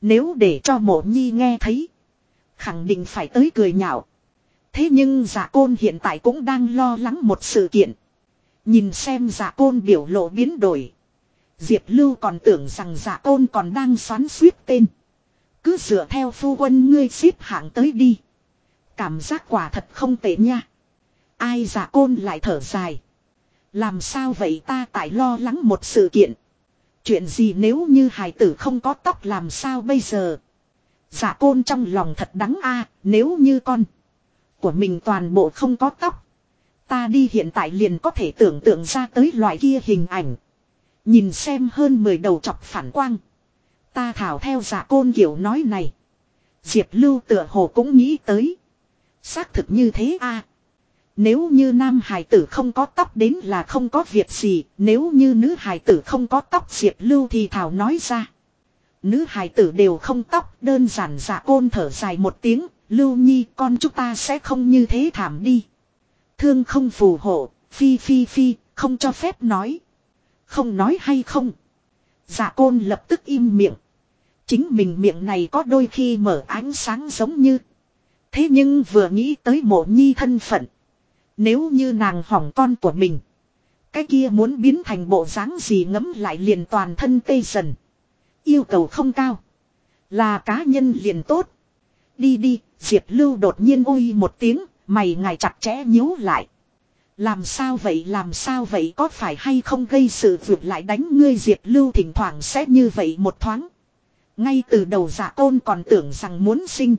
Nếu để cho mộ nhi nghe thấy. Khẳng định phải tới cười nhạo. Thế nhưng giả côn hiện tại cũng đang lo lắng một sự kiện. Nhìn xem giả côn biểu lộ biến đổi. Diệp Lưu còn tưởng rằng giả côn còn đang xoắn suýt tên. Cứ dựa theo phu quân ngươi xếp hạng tới đi. Cảm giác quả thật không tệ nha. Ai giả côn lại thở dài. Làm sao vậy ta tại lo lắng một sự kiện. Chuyện gì nếu như hài tử không có tóc làm sao bây giờ. Giả côn trong lòng thật đắng a à, nếu như con của mình toàn bộ không có tóc. Ta đi hiện tại liền có thể tưởng tượng ra tới loại kia hình ảnh. Nhìn xem hơn 10 đầu chọc phản quang. Ta thảo theo giả côn kiểu nói này. Diệp Lưu tựa hồ cũng nghĩ tới. Xác thực như thế a Nếu như nam hài tử không có tóc đến là không có việc gì. Nếu như nữ hài tử không có tóc Diệp Lưu thì thảo nói ra. Nữ hài tử đều không tóc, đơn giản giả côn thở dài một tiếng. Lưu Nhi, con chúng ta sẽ không như thế thảm đi. Thương không phù hộ, phi phi phi, không cho phép nói. Không nói hay không. Dạ côn lập tức im miệng. Chính mình miệng này có đôi khi mở ánh sáng giống như. Thế nhưng vừa nghĩ tới mộ nhi thân phận. Nếu như nàng hỏng con của mình. Cái kia muốn biến thành bộ dáng gì ngấm lại liền toàn thân tê dần. Yêu cầu không cao. Là cá nhân liền tốt. Đi đi, Diệp Lưu đột nhiên ôi một tiếng, Mày ngài chặt chẽ nhíu lại. Làm sao vậy làm sao vậy có phải hay không gây sự vượt lại đánh ngươi diệt lưu thỉnh thoảng sẽ như vậy một thoáng. Ngay từ đầu giả Côn còn tưởng rằng muốn sinh.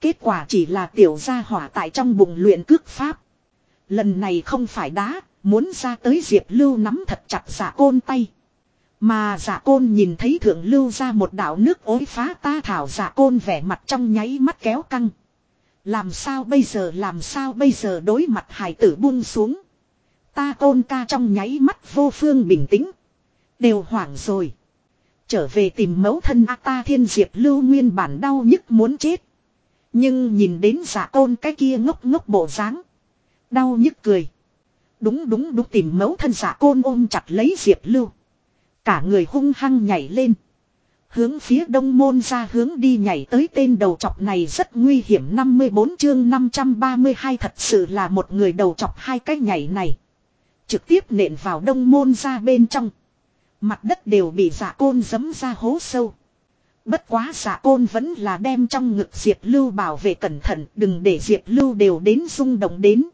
Kết quả chỉ là tiểu gia hỏa tại trong bụng luyện cước pháp. Lần này không phải đá, muốn ra tới Diệp Lưu nắm thật chặt giả côn tay. Mà giả côn nhìn thấy thượng lưu ra một đạo nước ối phá ta thảo giả côn vẻ mặt trong nháy mắt kéo căng. Làm sao bây giờ, làm sao bây giờ đối mặt hải tử buông xuống. Ta côn ca trong nháy mắt vô phương bình tĩnh. Đều hoảng rồi. Trở về tìm mẫu thân A ta thiên diệp lưu nguyên bản đau nhức muốn chết. Nhưng nhìn đến giả côn cái kia ngốc ngốc bộ dáng Đau nhức cười. Đúng đúng đúng tìm mẫu thân giả côn ôm chặt lấy diệp lưu. Cả người hung hăng nhảy lên. Hướng phía đông môn ra hướng đi nhảy tới tên đầu chọc này rất nguy hiểm 54 chương 532 thật sự là một người đầu chọc hai cái nhảy này. Trực tiếp nện vào đông môn ra bên trong. Mặt đất đều bị giả côn dấm ra hố sâu. Bất quá giả côn vẫn là đem trong ngực Diệp Lưu bảo vệ cẩn thận đừng để Diệp Lưu đều đến rung động đến.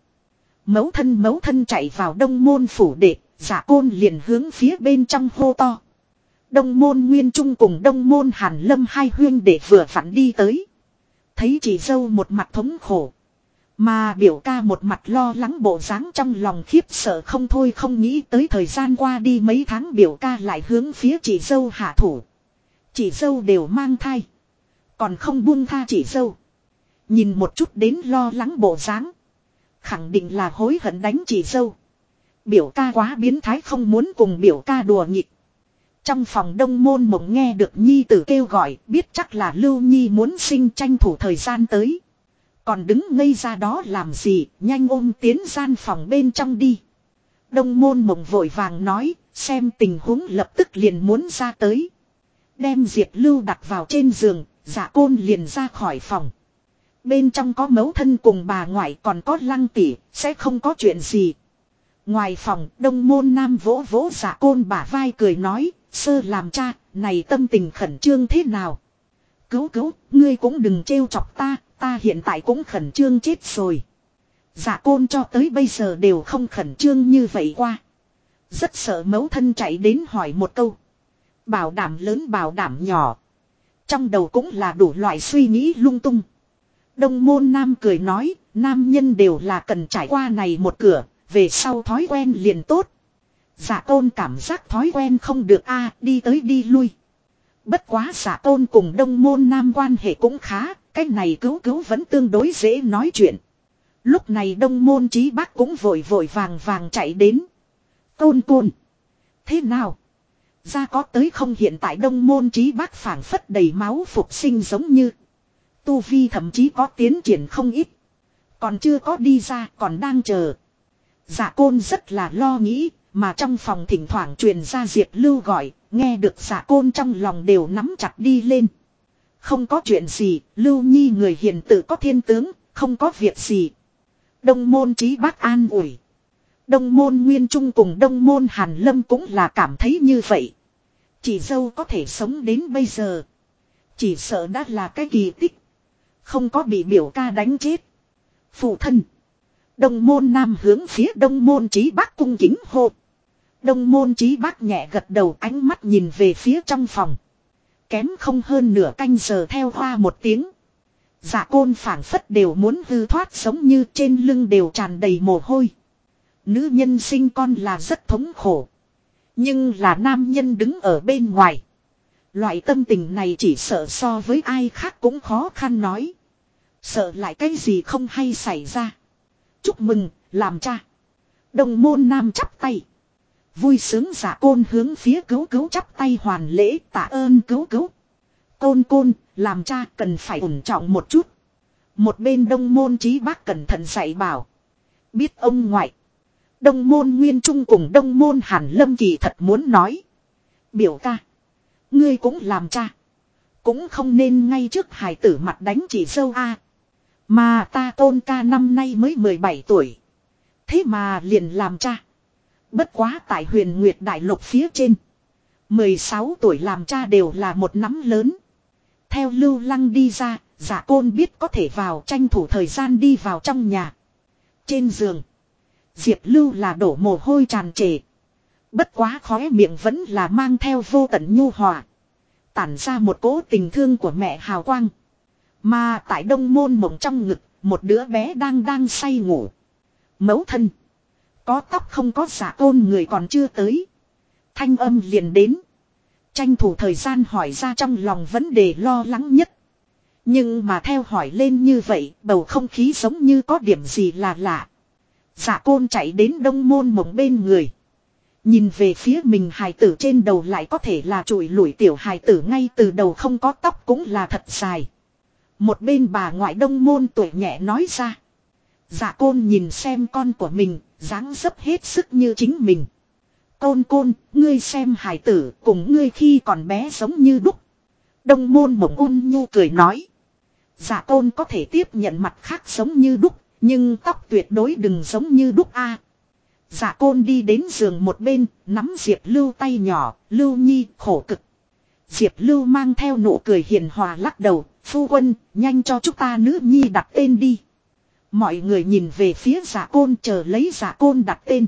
Mấu thân mấu thân chạy vào đông môn phủ đệ, giả côn liền hướng phía bên trong hô to. Đông môn nguyên trung cùng đông môn hàn lâm hai huyên để vừa phản đi tới. Thấy chị dâu một mặt thống khổ. Mà biểu ca một mặt lo lắng bộ dáng trong lòng khiếp sợ không thôi không nghĩ tới thời gian qua đi mấy tháng biểu ca lại hướng phía chị dâu hạ thủ. Chị dâu đều mang thai. Còn không buông tha chị dâu. Nhìn một chút đến lo lắng bộ dáng. Khẳng định là hối hận đánh chị dâu. Biểu ca quá biến thái không muốn cùng biểu ca đùa nghịch. Trong phòng đông môn mộng nghe được Nhi tử kêu gọi biết chắc là Lưu Nhi muốn sinh tranh thủ thời gian tới. Còn đứng ngây ra đó làm gì, nhanh ôm tiến gian phòng bên trong đi. Đông môn mộng vội vàng nói, xem tình huống lập tức liền muốn ra tới. Đem Diệp Lưu đặt vào trên giường, giả côn liền ra khỏi phòng. Bên trong có mấu thân cùng bà ngoại còn có lăng tỉ, sẽ không có chuyện gì. Ngoài phòng, đông môn nam vỗ vỗ giả côn bả vai cười nói, sơ làm cha, này tâm tình khẩn trương thế nào. Cứu cứu, ngươi cũng đừng trêu chọc ta, ta hiện tại cũng khẩn trương chết rồi. Giả côn cho tới bây giờ đều không khẩn trương như vậy qua. Rất sợ mẫu thân chạy đến hỏi một câu. Bảo đảm lớn bảo đảm nhỏ. Trong đầu cũng là đủ loại suy nghĩ lung tung. Đông môn nam cười nói, nam nhân đều là cần trải qua này một cửa, về sau thói quen liền tốt. Giả tôn cảm giác thói quen không được a đi tới đi lui. Bất quá giả tôn cùng đông môn nam quan hệ cũng khá, cái này cứu cứu vẫn tương đối dễ nói chuyện. Lúc này đông môn trí bác cũng vội vội vàng vàng chạy đến. Tôn côn. Thế nào? Ra có tới không hiện tại đông môn trí bác phảng phất đầy máu phục sinh giống như. Tu Vi thậm chí có tiến triển không ít. Còn chưa có đi ra còn đang chờ. giả côn rất là lo nghĩ. Mà trong phòng thỉnh thoảng truyền ra Diệp Lưu gọi. Nghe được giả côn trong lòng đều nắm chặt đi lên. Không có chuyện gì. Lưu Nhi người hiền tự có thiên tướng. Không có việc gì. Đông môn trí bác an ủi. Đông môn Nguyên Trung cùng đông môn Hàn Lâm cũng là cảm thấy như vậy. Chỉ dâu có thể sống đến bây giờ. Chỉ sợ đã là cái kỳ tích. Không có bị biểu ca đánh chết. Phụ thân. Đông môn nam hướng phía đông môn trí bác cung kính hộp. Đông môn trí bác nhẹ gật đầu ánh mắt nhìn về phía trong phòng. Kém không hơn nửa canh giờ theo hoa một tiếng. Dạ côn phảng phất đều muốn hư thoát giống như trên lưng đều tràn đầy mồ hôi. Nữ nhân sinh con là rất thống khổ. Nhưng là nam nhân đứng ở bên ngoài. Loại tâm tình này chỉ sợ so với ai khác cũng khó khăn nói. Sợ lại cái gì không hay xảy ra. Chúc mừng, làm cha. Đồng môn nam chắp tay. Vui sướng giả côn hướng phía cứu cứu chắp tay hoàn lễ tạ ơn cứu cứu. Côn côn, làm cha cần phải ổn trọng một chút. Một bên đông môn trí bác cẩn thận dạy bảo. Biết ông ngoại. Đông môn nguyên trung cùng đông môn hàn lâm kỳ thật muốn nói. Biểu ca. Ngươi cũng làm cha. Cũng không nên ngay trước hải tử mặt đánh chỉ sâu a. Mà ta tôn ca năm nay mới 17 tuổi. Thế mà liền làm cha. Bất quá tại huyền Nguyệt Đại Lục phía trên. 16 tuổi làm cha đều là một nắm lớn. Theo lưu lăng đi ra, giả côn biết có thể vào tranh thủ thời gian đi vào trong nhà. Trên giường. Diệp lưu là đổ mồ hôi tràn trề. Bất quá khóe miệng vẫn là mang theo vô tận nhu hòa. Tản ra một cỗ tình thương của mẹ hào quang. Mà tại đông môn mộng trong ngực, một đứa bé đang đang say ngủ. Mẫu thân. Có tóc không có dạ giả côn người còn chưa tới. Thanh âm liền đến. Tranh thủ thời gian hỏi ra trong lòng vấn đề lo lắng nhất. Nhưng mà theo hỏi lên như vậy, bầu không khí giống như có điểm gì là lạ. Giả côn chạy đến đông môn mộng bên người. Nhìn về phía mình hài tử trên đầu lại có thể là trụi lủi tiểu hài tử ngay từ đầu không có tóc cũng là thật dài. Một bên bà ngoại đông môn tuổi nhẹ nói ra. giả côn nhìn xem con của mình, dáng dấp hết sức như chính mình. Côn côn, ngươi xem hải tử cùng ngươi khi còn bé giống như đúc. Đông môn mộng ôn nhu cười nói. Dạ côn có thể tiếp nhận mặt khác giống như đúc, nhưng tóc tuyệt đối đừng giống như đúc a. Dạ côn đi đến giường một bên, nắm Diệp Lưu tay nhỏ, Lưu Nhi khổ cực. Diệp Lưu mang theo nụ cười hiền hòa lắc đầu, phu quân, nhanh cho chúng ta nữ nhi đặt tên đi. Mọi người nhìn về phía giả côn chờ lấy giả côn đặt tên.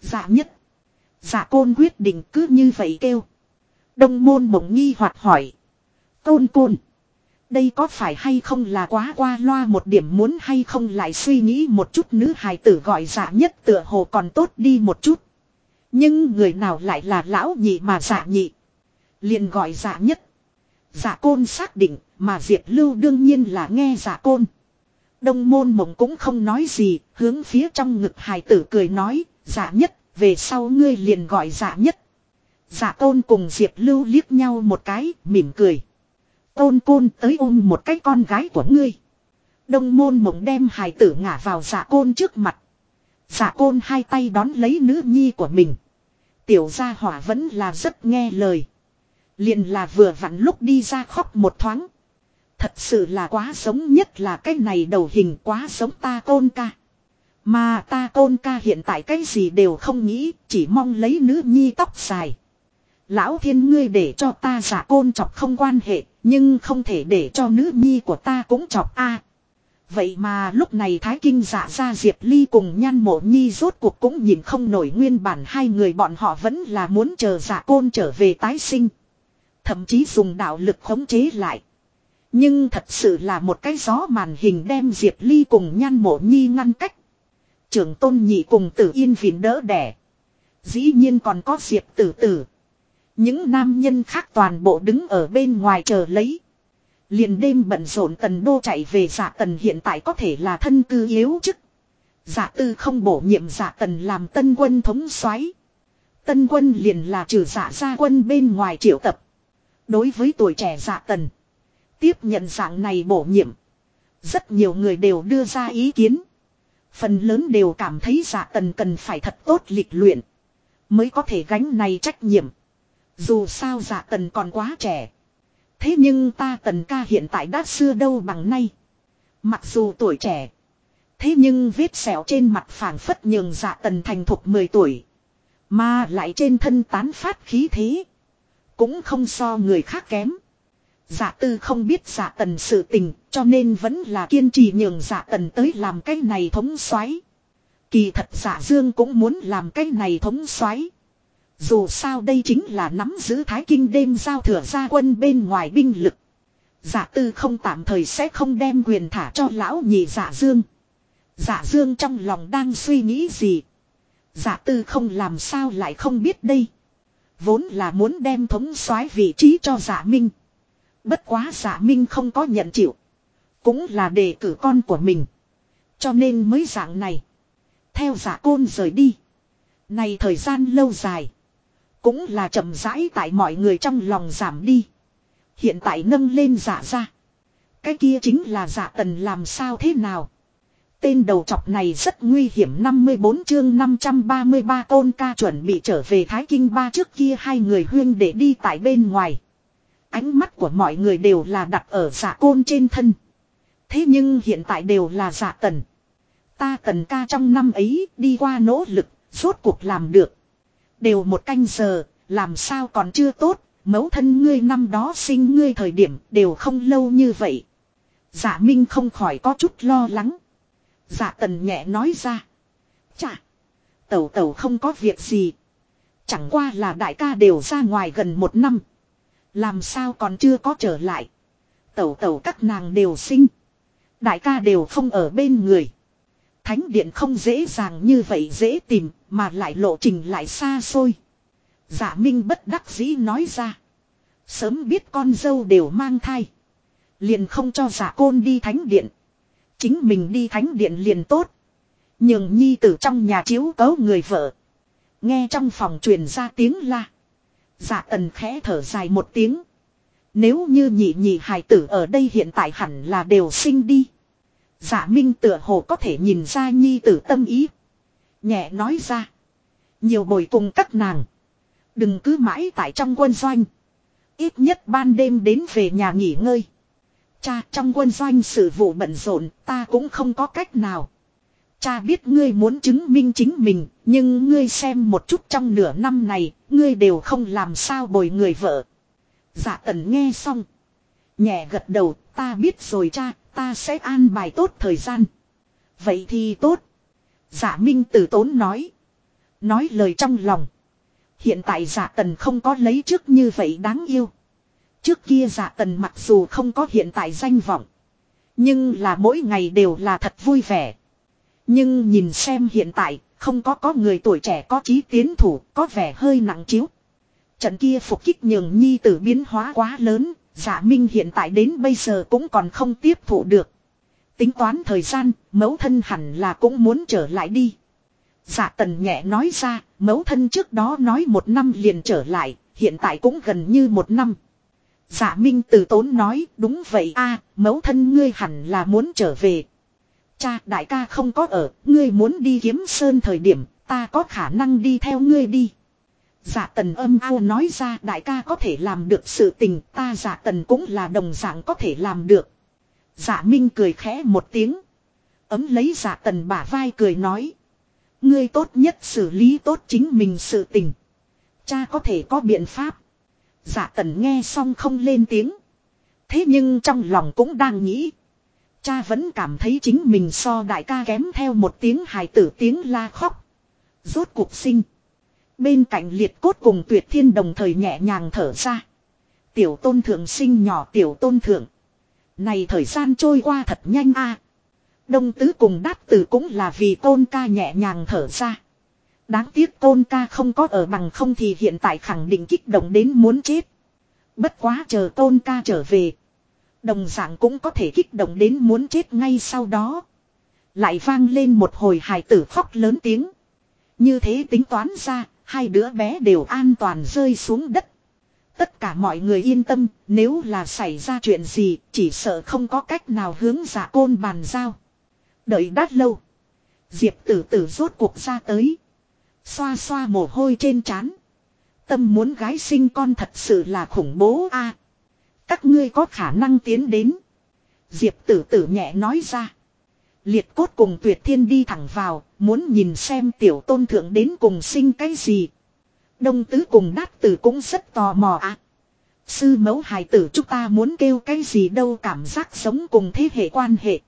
Giả nhất. Giả côn quyết định cứ như vậy kêu. Đông môn mộng nghi hoặc hỏi. Côn côn. Đây có phải hay không là quá qua loa một điểm muốn hay không lại suy nghĩ một chút nữ hài tử gọi giả nhất tựa hồ còn tốt đi một chút. Nhưng người nào lại là lão nhị mà giả nhị. liền gọi giả nhất. Giả côn xác định mà Diệp Lưu đương nhiên là nghe giả côn. Đông môn mộng cũng không nói gì, hướng phía trong ngực hài tử cười nói, giả nhất, về sau ngươi liền gọi giả nhất. Giả tôn cùng Diệp Lưu liếc nhau một cái, mỉm cười. Tôn côn tới ôm một cái con gái của ngươi. Đông môn mộng đem hài tử ngả vào giả côn trước mặt. Giả côn hai tay đón lấy nữ nhi của mình. Tiểu gia hỏa vẫn là rất nghe lời. Liền là vừa vặn lúc đi ra khóc một thoáng. Thật sự là quá giống nhất là cái này đầu hình quá giống ta tôn ca. Mà ta tôn ca hiện tại cái gì đều không nghĩ, chỉ mong lấy nữ nhi tóc dài. Lão thiên ngươi để cho ta giả côn chọc không quan hệ, nhưng không thể để cho nữ nhi của ta cũng chọc a. vậy mà lúc này Thái Kinh giả ra Diệp Ly cùng nhan mộ nhi rốt cuộc cũng nhìn không nổi nguyên bản hai người bọn họ vẫn là muốn chờ giả côn trở về tái sinh. Thậm chí dùng đạo lực khống chế lại. Nhưng thật sự là một cái gió màn hình đem Diệp Ly cùng nhan mộ nhi ngăn cách. Trưởng tôn nhị cùng tử yên vịn đỡ đẻ. Dĩ nhiên còn có Diệp tử tử. Những nam nhân khác toàn bộ đứng ở bên ngoài chờ lấy. Liền đêm bận rộn tần đô chạy về giả tần hiện tại có thể là thân cư yếu chức. Giả tư không bổ nhiệm giả tần làm tân quân thống soái Tân quân liền là trừ giả gia quân bên ngoài triệu tập. Đối với tuổi trẻ giả tần. Tiếp nhận dạng này bổ nhiệm. Rất nhiều người đều đưa ra ý kiến. Phần lớn đều cảm thấy giả tần cần phải thật tốt lịch luyện. Mới có thể gánh này trách nhiệm. Dù sao giả tần còn quá trẻ. Thế nhưng ta tần ca hiện tại đã xưa đâu bằng nay. Mặc dù tuổi trẻ. Thế nhưng vết sẹo trên mặt phảng phất nhường giả tần thành thục 10 tuổi. Mà lại trên thân tán phát khí thế. Cũng không so người khác kém giả tư không biết giả tần sự tình, cho nên vẫn là kiên trì nhường giả tần tới làm cái này thống xoáy. Kỳ thật giả dương cũng muốn làm cái này thống xoáy. Dù sao đây chính là nắm giữ thái kinh đêm giao thừa ra quân bên ngoài binh lực. giả tư không tạm thời sẽ không đem quyền thả cho lão nhị giả dương. giả dương trong lòng đang suy nghĩ gì. giả tư không làm sao lại không biết đây. Vốn là muốn đem thống soái vị trí cho giả minh. Bất quá giả minh không có nhận chịu. Cũng là đề cử con của mình. Cho nên mới dạng này. Theo giả côn rời đi. Này thời gian lâu dài. Cũng là chậm rãi tại mọi người trong lòng giảm đi. Hiện tại nâng lên giả ra. Cái kia chính là giả tần làm sao thế nào. Tên đầu chọc này rất nguy hiểm 54 chương 533 tôn ca chuẩn bị trở về Thái Kinh ba trước kia hai người huyên để đi tại bên ngoài. Ánh mắt của mọi người đều là đặt ở giả côn trên thân. Thế nhưng hiện tại đều là giả tần. Ta tần ca trong năm ấy đi qua nỗ lực, rốt cuộc làm được. Đều một canh giờ, làm sao còn chưa tốt, mẫu thân ngươi năm đó sinh ngươi thời điểm đều không lâu như vậy. Giả Minh không khỏi có chút lo lắng. Giả tần nhẹ nói ra. Chà, tẩu tẩu không có việc gì. Chẳng qua là đại ca đều ra ngoài gần một năm. Làm sao còn chưa có trở lại. Tẩu tẩu các nàng đều sinh. Đại ca đều không ở bên người. Thánh điện không dễ dàng như vậy dễ tìm, mà lại lộ trình lại xa xôi. Dạ Minh bất đắc dĩ nói ra. Sớm biết con dâu đều mang thai. Liền không cho giả côn đi thánh điện. Chính mình đi thánh điện liền tốt. Nhường nhi tử trong nhà chiếu cấu người vợ. Nghe trong phòng truyền ra tiếng la dạ tần khẽ thở dài một tiếng. Nếu như nhị nhị hài tử ở đây hiện tại hẳn là đều sinh đi. dạ minh tựa hồ có thể nhìn ra nhi tử tâm ý. Nhẹ nói ra. Nhiều bồi cùng các nàng. Đừng cứ mãi tại trong quân doanh. Ít nhất ban đêm đến về nhà nghỉ ngơi. Cha, trong quân doanh sự vụ bận rộn, ta cũng không có cách nào. Cha biết ngươi muốn chứng minh chính mình, nhưng ngươi xem một chút trong nửa năm này, ngươi đều không làm sao bồi người vợ. Dạ tần nghe xong. Nhẹ gật đầu, ta biết rồi cha, ta sẽ an bài tốt thời gian. Vậy thì tốt. Dạ minh tử tốn nói. Nói lời trong lòng. Hiện tại dạ tần không có lấy trước như vậy đáng yêu. Trước kia dạ tần mặc dù không có hiện tại danh vọng. Nhưng là mỗi ngày đều là thật vui vẻ. Nhưng nhìn xem hiện tại, không có có người tuổi trẻ có trí tiến thủ, có vẻ hơi nặng chiếu. Trận kia phục kích nhường nhi tử biến hóa quá lớn, giả minh hiện tại đến bây giờ cũng còn không tiếp thụ được. Tính toán thời gian, mẫu thân hẳn là cũng muốn trở lại đi. Giả tần nhẹ nói ra, mẫu thân trước đó nói một năm liền trở lại, hiện tại cũng gần như một năm. Giả minh từ tốn nói, đúng vậy a mẫu thân ngươi hẳn là muốn trở về. Cha đại ca không có ở, ngươi muốn đi kiếm sơn thời điểm, ta có khả năng đi theo ngươi đi. giả tần âm ao nói ra đại ca có thể làm được sự tình ta giả tần cũng là đồng dạng có thể làm được. giả minh cười khẽ một tiếng. Ấm lấy giả tần bả vai cười nói. Ngươi tốt nhất xử lý tốt chính mình sự tình. Cha có thể có biện pháp. giả tần nghe xong không lên tiếng. Thế nhưng trong lòng cũng đang nghĩ. Cha vẫn cảm thấy chính mình so đại ca kém theo một tiếng hài tử tiếng la khóc. Rốt cuộc sinh. Bên cạnh liệt cốt cùng tuyệt thiên đồng thời nhẹ nhàng thở ra. Tiểu tôn thượng sinh nhỏ tiểu tôn thượng. Này thời gian trôi qua thật nhanh a. Đông tứ cùng đát tử cũng là vì tôn ca nhẹ nhàng thở ra. Đáng tiếc tôn ca không có ở bằng không thì hiện tại khẳng định kích động đến muốn chết. Bất quá chờ tôn ca trở về. Đồng dạng cũng có thể kích động đến muốn chết ngay sau đó. Lại vang lên một hồi hài tử khóc lớn tiếng. Như thế tính toán ra, hai đứa bé đều an toàn rơi xuống đất. Tất cả mọi người yên tâm, nếu là xảy ra chuyện gì, chỉ sợ không có cách nào hướng giả côn bàn giao. Đợi đắt lâu. Diệp tử tử rốt cuộc ra tới. Xoa xoa mồ hôi trên trán. Tâm muốn gái sinh con thật sự là khủng bố a. Các ngươi có khả năng tiến đến. Diệp tử tử nhẹ nói ra. Liệt cốt cùng tuyệt thiên đi thẳng vào, muốn nhìn xem tiểu tôn thượng đến cùng sinh cái gì. Đông tứ cùng đát tử cũng rất tò mò ạ. À. Sư mẫu hài tử chúng ta muốn kêu cái gì đâu cảm giác sống cùng thế hệ quan hệ.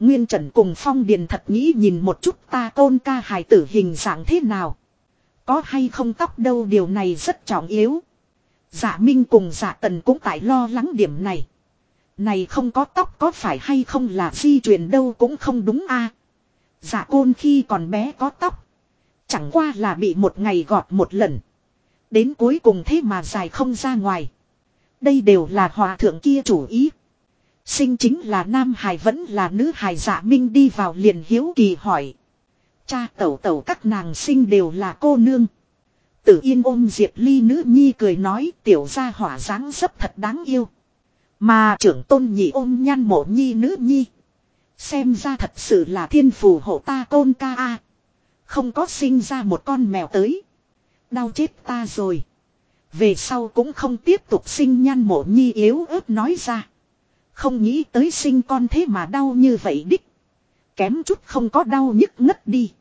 Nguyên Trần cùng Phong Điền thật nghĩ nhìn một chút ta tôn ca hài tử hình dạng thế nào. Có hay không tóc đâu điều này rất trọng yếu. Giả Minh cùng giả Tần cũng tại lo lắng điểm này. Này không có tóc có phải hay không là di truyền đâu cũng không đúng a. Giả côn khi còn bé có tóc. Chẳng qua là bị một ngày gọt một lần. Đến cuối cùng thế mà dài không ra ngoài. Đây đều là hòa thượng kia chủ ý. Sinh chính là nam hài vẫn là nữ hài giả minh đi vào liền hiếu kỳ hỏi. Cha tẩu tẩu các nàng sinh đều là cô nương. Tử yên ôm Diệp Ly nữ nhi cười nói, tiểu gia hỏa dáng dấp thật đáng yêu. Mà trưởng tôn nhị ôm nhan mộ nhi nữ nhi. Xem ra thật sự là thiên phù hộ ta côn ca a. Không có sinh ra một con mèo tới. Đau chết ta rồi. Về sau cũng không tiếp tục sinh nhan mộ nhi yếu ớt nói ra. Không nghĩ tới sinh con thế mà đau như vậy đích. Kém chút không có đau nhức ngất đi.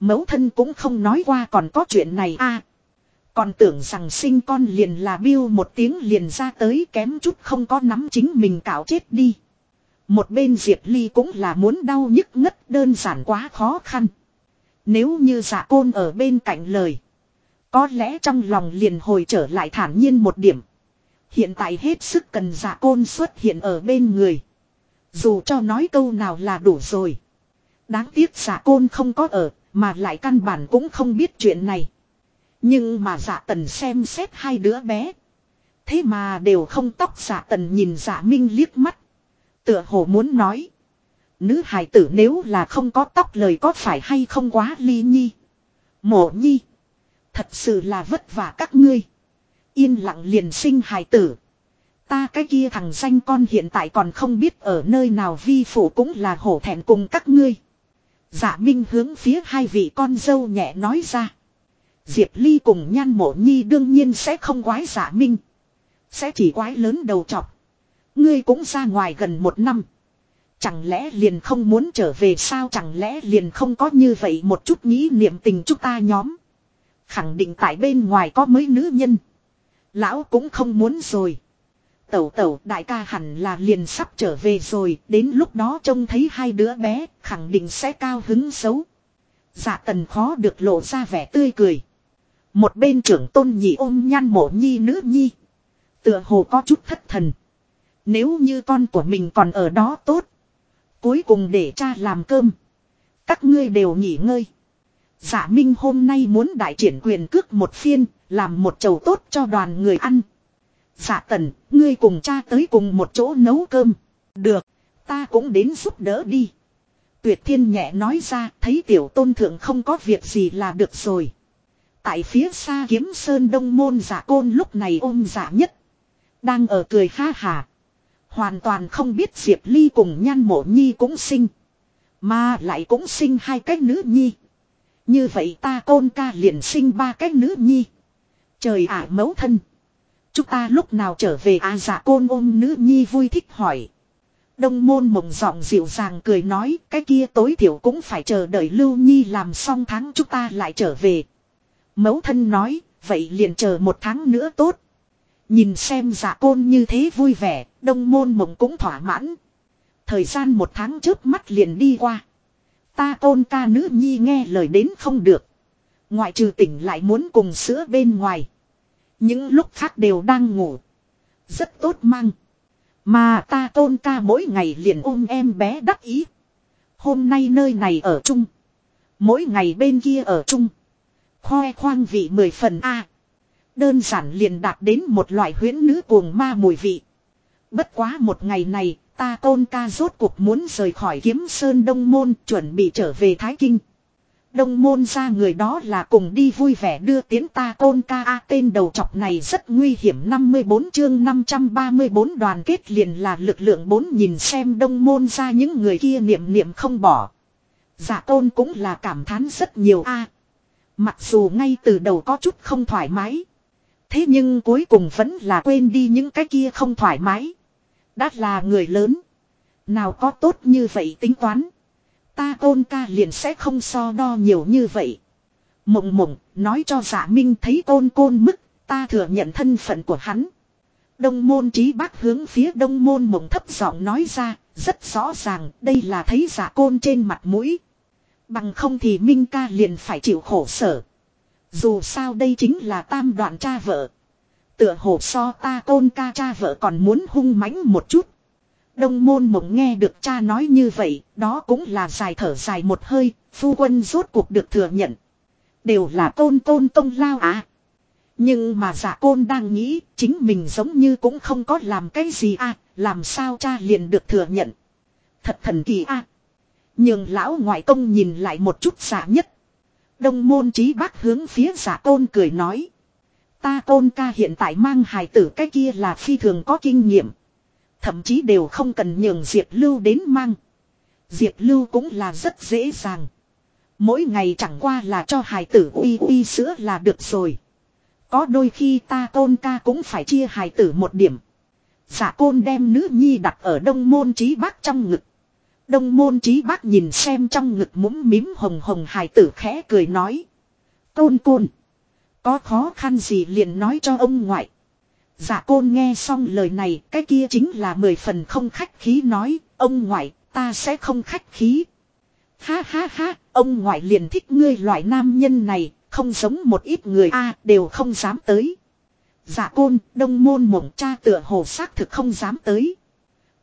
Mẫu thân cũng không nói qua còn có chuyện này a. Còn tưởng rằng sinh con liền là biêu một tiếng liền ra tới kém chút không có nắm chính mình cạo chết đi. Một bên Diệp Ly cũng là muốn đau nhức ngất đơn giản quá khó khăn. Nếu như giả côn ở bên cạnh lời. Có lẽ trong lòng liền hồi trở lại thản nhiên một điểm. Hiện tại hết sức cần giả côn xuất hiện ở bên người. Dù cho nói câu nào là đủ rồi. Đáng tiếc giả côn không có ở, mà lại căn bản cũng không biết chuyện này. Nhưng mà giả tần xem xét hai đứa bé. Thế mà đều không tóc giả tần nhìn giả minh liếc mắt. Tựa hồ muốn nói. Nữ hài tử nếu là không có tóc lời có phải hay không quá ly nhi. Mộ nhi. Thật sự là vất vả các ngươi. Yên lặng liền sinh hài tử. Ta cái kia thằng danh con hiện tại còn không biết ở nơi nào vi phủ cũng là hổ thẹn cùng các ngươi. Giả Minh hướng phía hai vị con dâu nhẹ nói ra. Diệp Ly cùng nhan mộ nhi đương nhiên sẽ không quái giả Minh. Sẽ chỉ quái lớn đầu chọc. Ngươi cũng ra ngoài gần một năm. Chẳng lẽ liền không muốn trở về sao chẳng lẽ liền không có như vậy một chút nghĩ niệm tình chúng ta nhóm. Khẳng định tại bên ngoài có mấy nữ nhân. Lão cũng không muốn rồi. Tẩu tẩu đại ca hẳn là liền sắp trở về rồi, đến lúc đó trông thấy hai đứa bé, khẳng định sẽ cao hứng xấu. Dạ tần khó được lộ ra vẻ tươi cười. Một bên trưởng tôn nhị ôm nhan mộ nhi nữ nhi. Tựa hồ có chút thất thần. Nếu như con của mình còn ở đó tốt. Cuối cùng để cha làm cơm. Các ngươi đều nghỉ ngơi. Giả dạ Minh hôm nay muốn đại triển quyền cước một phiên, làm một chầu tốt cho đoàn người ăn. Giả dạ tần, ngươi cùng cha tới cùng một chỗ nấu cơm. Được, ta cũng đến giúp đỡ đi. Tuyệt thiên nhẹ nói ra, thấy tiểu tôn thượng không có việc gì là được rồi. Tại phía xa kiếm sơn đông môn giả côn lúc này ôm giả nhất. Đang ở cười ha hà. Hoàn toàn không biết Diệp Ly cùng nhan mộ nhi cũng sinh. Mà lại cũng sinh hai cái nữ nhi. Như vậy ta côn ca liền sinh ba cái nữ nhi. Trời ả mẫu thân. Chúng ta lúc nào trở về à giả côn ôm nữ nhi vui thích hỏi. Đông môn mộng giọng dịu dàng cười nói, cái kia tối thiểu cũng phải chờ đợi Lưu Nhi làm xong tháng chúng ta lại trở về. Mẫu thân nói, vậy liền chờ một tháng nữa tốt. Nhìn xem dạ côn như thế vui vẻ, đông môn mộng cũng thỏa mãn. Thời gian một tháng trước mắt liền đi qua. Ta côn ca nữ nhi nghe lời đến không được. Ngoại trừ tỉnh lại muốn cùng sữa bên ngoài. Những lúc khác đều đang ngủ. Rất tốt mang. Mà ta tôn ca mỗi ngày liền ôm em bé đắc ý. Hôm nay nơi này ở chung. Mỗi ngày bên kia ở chung. Khoe khoang vị mười phần A. Đơn giản liền đạt đến một loại huyễn nữ cuồng ma mùi vị. Bất quá một ngày này, ta tôn ca rốt cuộc muốn rời khỏi kiếm sơn đông môn chuẩn bị trở về Thái Kinh. Đông môn ra người đó là cùng đi vui vẻ đưa tiến ta tôn ca a tên đầu chọc này rất nguy hiểm 54 chương 534 đoàn kết liền là lực lượng bốn nhìn xem đông môn ra những người kia niệm niệm không bỏ. Giả tôn cũng là cảm thán rất nhiều a Mặc dù ngay từ đầu có chút không thoải mái. Thế nhưng cuối cùng vẫn là quên đi những cái kia không thoải mái. Đã là người lớn. Nào có tốt như vậy tính toán. Ta tôn ca liền sẽ không so đo nhiều như vậy. Mộng mộng, nói cho giả minh thấy tôn côn mức, ta thừa nhận thân phận của hắn. Đông môn trí bác hướng phía đông môn mộng thấp giọng nói ra, rất rõ ràng đây là thấy giả côn trên mặt mũi. Bằng không thì Minh ca liền phải chịu khổ sở. Dù sao đây chính là tam đoạn cha vợ. Tựa hồ so ta tôn ca cha vợ còn muốn hung mãnh một chút. Đông môn mộng nghe được cha nói như vậy, đó cũng là dài thở dài một hơi, phu quân rốt cuộc được thừa nhận. Đều là tôn tôn tông lao à. Nhưng mà giả côn đang nghĩ, chính mình giống như cũng không có làm cái gì à, làm sao cha liền được thừa nhận. Thật thần kỳ à. Nhưng lão ngoại công nhìn lại một chút giả nhất. Đông môn trí bác hướng phía giả côn cười nói. Ta côn ca hiện tại mang hài tử cái kia là phi thường có kinh nghiệm. Thậm chí đều không cần nhường Diệp Lưu đến mang. Diệp Lưu cũng là rất dễ dàng. Mỗi ngày chẳng qua là cho hài tử uy uy sữa là được rồi. Có đôi khi ta tôn ca cũng phải chia hài tử một điểm. Giả côn đem nữ nhi đặt ở đông môn trí bác trong ngực. Đông môn trí bác nhìn xem trong ngực mũm mím hồng hồng hài tử khẽ cười nói. Côn côn. Có khó khăn gì liền nói cho ông ngoại. Dạ côn nghe xong lời này cái kia chính là mười phần không khách khí nói, ông ngoại, ta sẽ không khách khí. Ha ha ha, ông ngoại liền thích ngươi loại nam nhân này, không giống một ít người a đều không dám tới. Dạ côn, đông môn mộng cha tựa hồ xác thực không dám tới.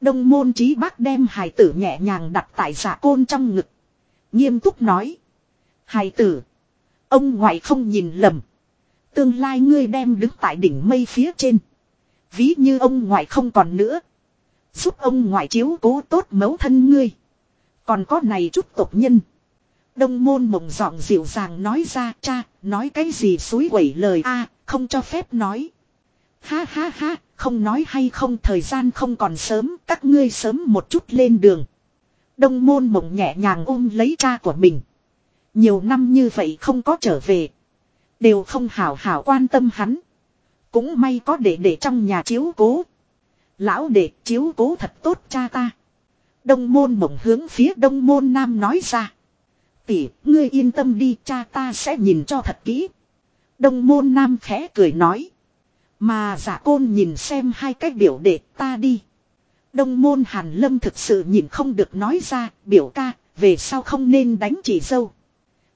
Đông môn trí bác đem hài tử nhẹ nhàng đặt tại giả côn trong ngực. Nghiêm túc nói. Hài tử. Ông ngoại không nhìn lầm. Tương lai ngươi đem đứng tại đỉnh mây phía trên. Ví như ông ngoại không còn nữa. Giúp ông ngoại chiếu cố tốt mấu thân ngươi. Còn có này chút tộc nhân. Đông môn mộng giọng dịu dàng nói ra cha, nói cái gì suối quẩy lời a không cho phép nói. Ha ha ha, không nói hay không thời gian không còn sớm, các ngươi sớm một chút lên đường. Đông môn mộng nhẹ nhàng ôm lấy cha của mình. Nhiều năm như vậy không có trở về. Đều không hảo hảo quan tâm hắn. Cũng may có để để trong nhà chiếu cố. Lão để chiếu cố thật tốt cha ta. Đông môn mộng hướng phía đông môn nam nói ra. Tỷ, ngươi yên tâm đi cha ta sẽ nhìn cho thật kỹ. Đông môn nam khẽ cười nói. Mà giả côn nhìn xem hai cách biểu đệ ta đi. Đông môn hàn lâm thực sự nhìn không được nói ra, biểu ca, về sau không nên đánh chỉ dâu.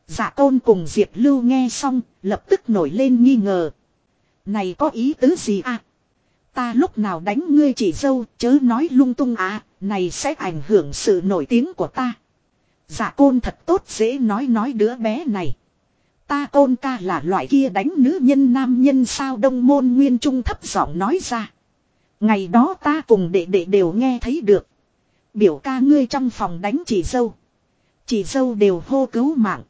Giả côn cùng Diệp Lưu nghe xong, lập tức nổi lên nghi ngờ. Này có ý tứ gì à? Ta lúc nào đánh ngươi chỉ dâu, chớ nói lung tung à, này sẽ ảnh hưởng sự nổi tiếng của ta. Giả côn thật tốt dễ nói nói đứa bé này. Ta côn ca là loại kia đánh nữ nhân nam nhân sao đông môn nguyên trung thấp giọng nói ra. Ngày đó ta cùng đệ đệ đều nghe thấy được. Biểu ca ngươi trong phòng đánh chỉ dâu. Chỉ dâu đều hô cứu mạng.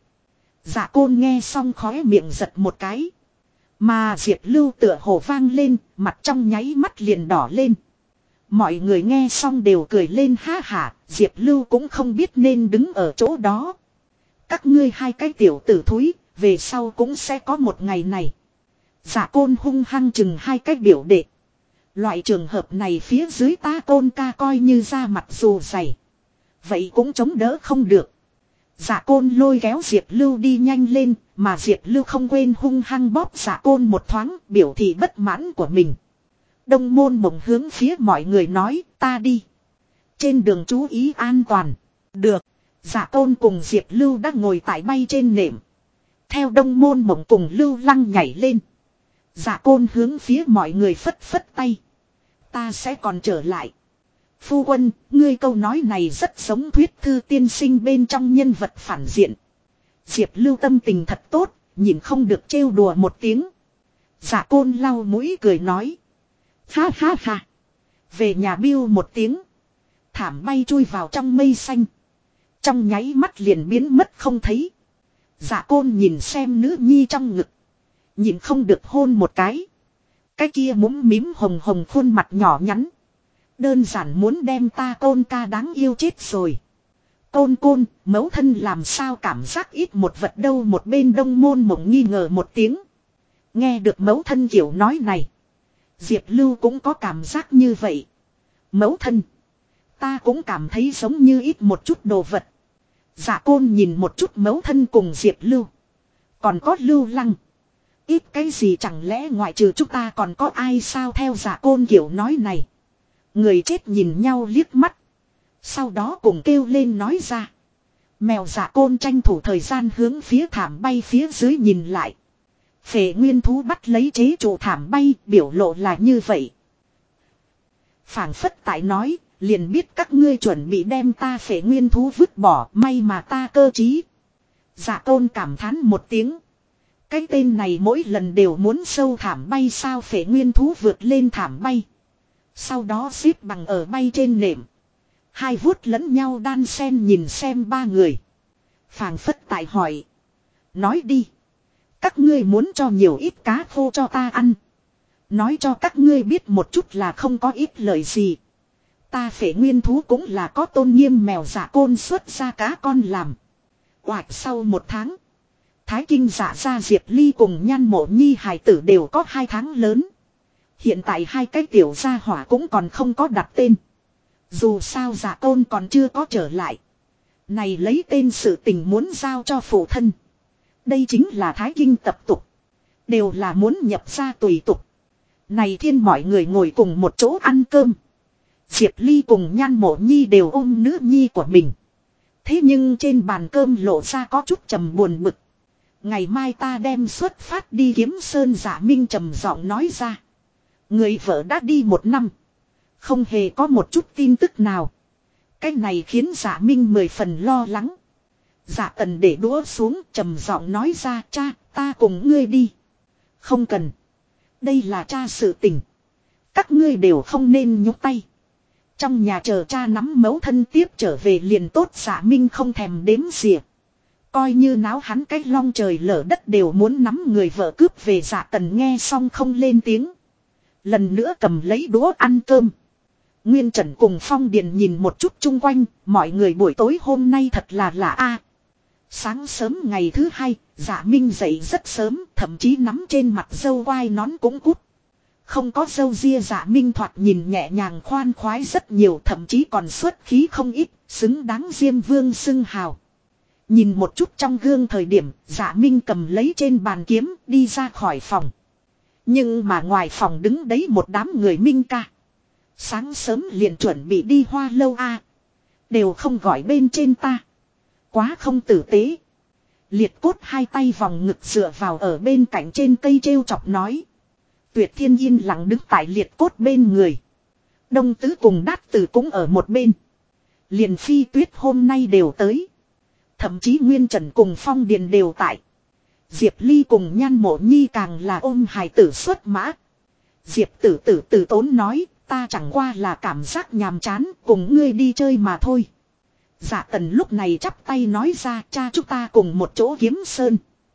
Dạ côn nghe xong khóe miệng giật một cái. Mà Diệp Lưu tựa hồ vang lên, mặt trong nháy mắt liền đỏ lên. Mọi người nghe xong đều cười lên ha hả, Diệp Lưu cũng không biết nên đứng ở chỗ đó. Các ngươi hai cái tiểu tử thúi, về sau cũng sẽ có một ngày này. Giả côn hung hăng chừng hai cách biểu đệ. Loại trường hợp này phía dưới ta côn ca coi như ra mặt dù dày. Vậy cũng chống đỡ không được. Giả côn lôi kéo Diệp Lưu đi nhanh lên, mà Diệp Lưu không quên hung hăng bóp giả côn một thoáng, biểu thị bất mãn của mình. Đông môn mộng hướng phía mọi người nói, ta đi. Trên đường chú ý an toàn. Được. Giả tôn cùng Diệp Lưu đã ngồi tại bay trên nệm. Theo đông môn mộng cùng Lưu lăng nhảy lên. Giả côn hướng phía mọi người phất phất tay. Ta sẽ còn trở lại. Phu quân, ngươi câu nói này rất giống thuyết thư tiên sinh bên trong nhân vật phản diện. Diệp lưu tâm tình thật tốt, nhìn không được trêu đùa một tiếng. Giả côn lau mũi cười nói. Ha ha ha. Về nhà biêu một tiếng. Thảm bay chui vào trong mây xanh. Trong nháy mắt liền biến mất không thấy dạ côn nhìn xem nữ nhi trong ngực. Nhìn không được hôn một cái. Cái kia muốn mím hồng hồng khuôn mặt nhỏ nhắn. Đơn giản muốn đem ta côn ca đáng yêu chết rồi. Côn côn, mẫu thân làm sao cảm giác ít một vật đâu một bên đông môn mộng nghi ngờ một tiếng. Nghe được mẫu thân kiểu nói này. Diệp Lưu cũng có cảm giác như vậy. Mẫu thân. Ta cũng cảm thấy giống như ít một chút đồ vật. Dạ côn nhìn một chút mẫu thân cùng Diệp Lưu. Còn có Lưu Lăng. Ít cái gì chẳng lẽ ngoại trừ chúng ta còn có ai sao theo dạ côn kiểu nói này. Người chết nhìn nhau liếc mắt. Sau đó cùng kêu lên nói ra. Mèo dạ côn tranh thủ thời gian hướng phía thảm bay phía dưới nhìn lại. Phệ nguyên thú bắt lấy chế trụ thảm bay biểu lộ là như vậy. phảng phất tại nói, liền biết các ngươi chuẩn bị đem ta phệ nguyên thú vứt bỏ, may mà ta cơ trí. Dạ tôn cảm thán một tiếng. Cái tên này mỗi lần đều muốn sâu thảm bay sao phệ nguyên thú vượt lên thảm bay. Sau đó xếp bằng ở bay trên nệm. Hai vuốt lẫn nhau đan sen nhìn xem ba người. phảng phất tại hỏi. Nói đi. Các ngươi muốn cho nhiều ít cá khô cho ta ăn. Nói cho các ngươi biết một chút là không có ít lời gì. Ta phể nguyên thú cũng là có tôn nghiêm mèo giả côn xuất ra cá con làm. Hoạch sau một tháng. Thái kinh giả ra Diệp Ly cùng nhan mộ nhi hài tử đều có hai tháng lớn. Hiện tại hai cái tiểu gia hỏa cũng còn không có đặt tên. Dù sao giả côn còn chưa có trở lại. Này lấy tên sự tình muốn giao cho phụ thân. Đây chính là thái kinh tập tục. Đều là muốn nhập ra tùy tục. Này thiên mọi người ngồi cùng một chỗ ăn cơm. Diệp Ly cùng nhan mộ nhi đều ôm nữ nhi của mình. Thế nhưng trên bàn cơm lộ ra có chút trầm buồn bực. Ngày mai ta đem xuất phát đi kiếm sơn giả minh trầm giọng nói ra. Người vợ đã đi một năm. Không hề có một chút tin tức nào. Cái này khiến giả minh mười phần lo lắng. Giả tần để đũa xuống trầm giọng nói ra, cha, ta cùng ngươi đi. Không cần. Đây là cha sự tình. Các ngươi đều không nên nhúc tay. Trong nhà chờ cha nắm mấu thân tiếp trở về liền tốt giả minh không thèm đếm xỉa. Coi như náo hắn cách long trời lở đất đều muốn nắm người vợ cướp về giả tần nghe xong không lên tiếng. Lần nữa cầm lấy đũa ăn cơm. Nguyên Trần cùng Phong Điền nhìn một chút chung quanh, mọi người buổi tối hôm nay thật là lạ a. Sáng sớm ngày thứ hai, giả minh dậy rất sớm, thậm chí nắm trên mặt dâu quai nón cũng cút. Không có dâu ria giả minh thoạt nhìn nhẹ nhàng khoan khoái rất nhiều thậm chí còn xuất khí không ít, xứng đáng diêm vương xưng hào. Nhìn một chút trong gương thời điểm, giả minh cầm lấy trên bàn kiếm, đi ra khỏi phòng. Nhưng mà ngoài phòng đứng đấy một đám người minh ca. Sáng sớm liền chuẩn bị đi hoa lâu a Đều không gọi bên trên ta. Quá không tử tế. Liệt cốt hai tay vòng ngực dựa vào ở bên cạnh trên cây treo chọc nói. Tuyệt thiên yên lặng đứng tại liệt cốt bên người. Đông tứ cùng đát tử cũng ở một bên. Liền phi tuyết hôm nay đều tới. Thậm chí Nguyên Trần cùng Phong Điền đều tại. Diệp Ly cùng nhan mộ nhi càng là ôm hài tử xuất mã. Diệp tử tử tử tốn nói, ta chẳng qua là cảm giác nhàm chán, cùng ngươi đi chơi mà thôi. Dạ tần lúc này chắp tay nói ra cha chúng ta cùng một chỗ kiếm sơn.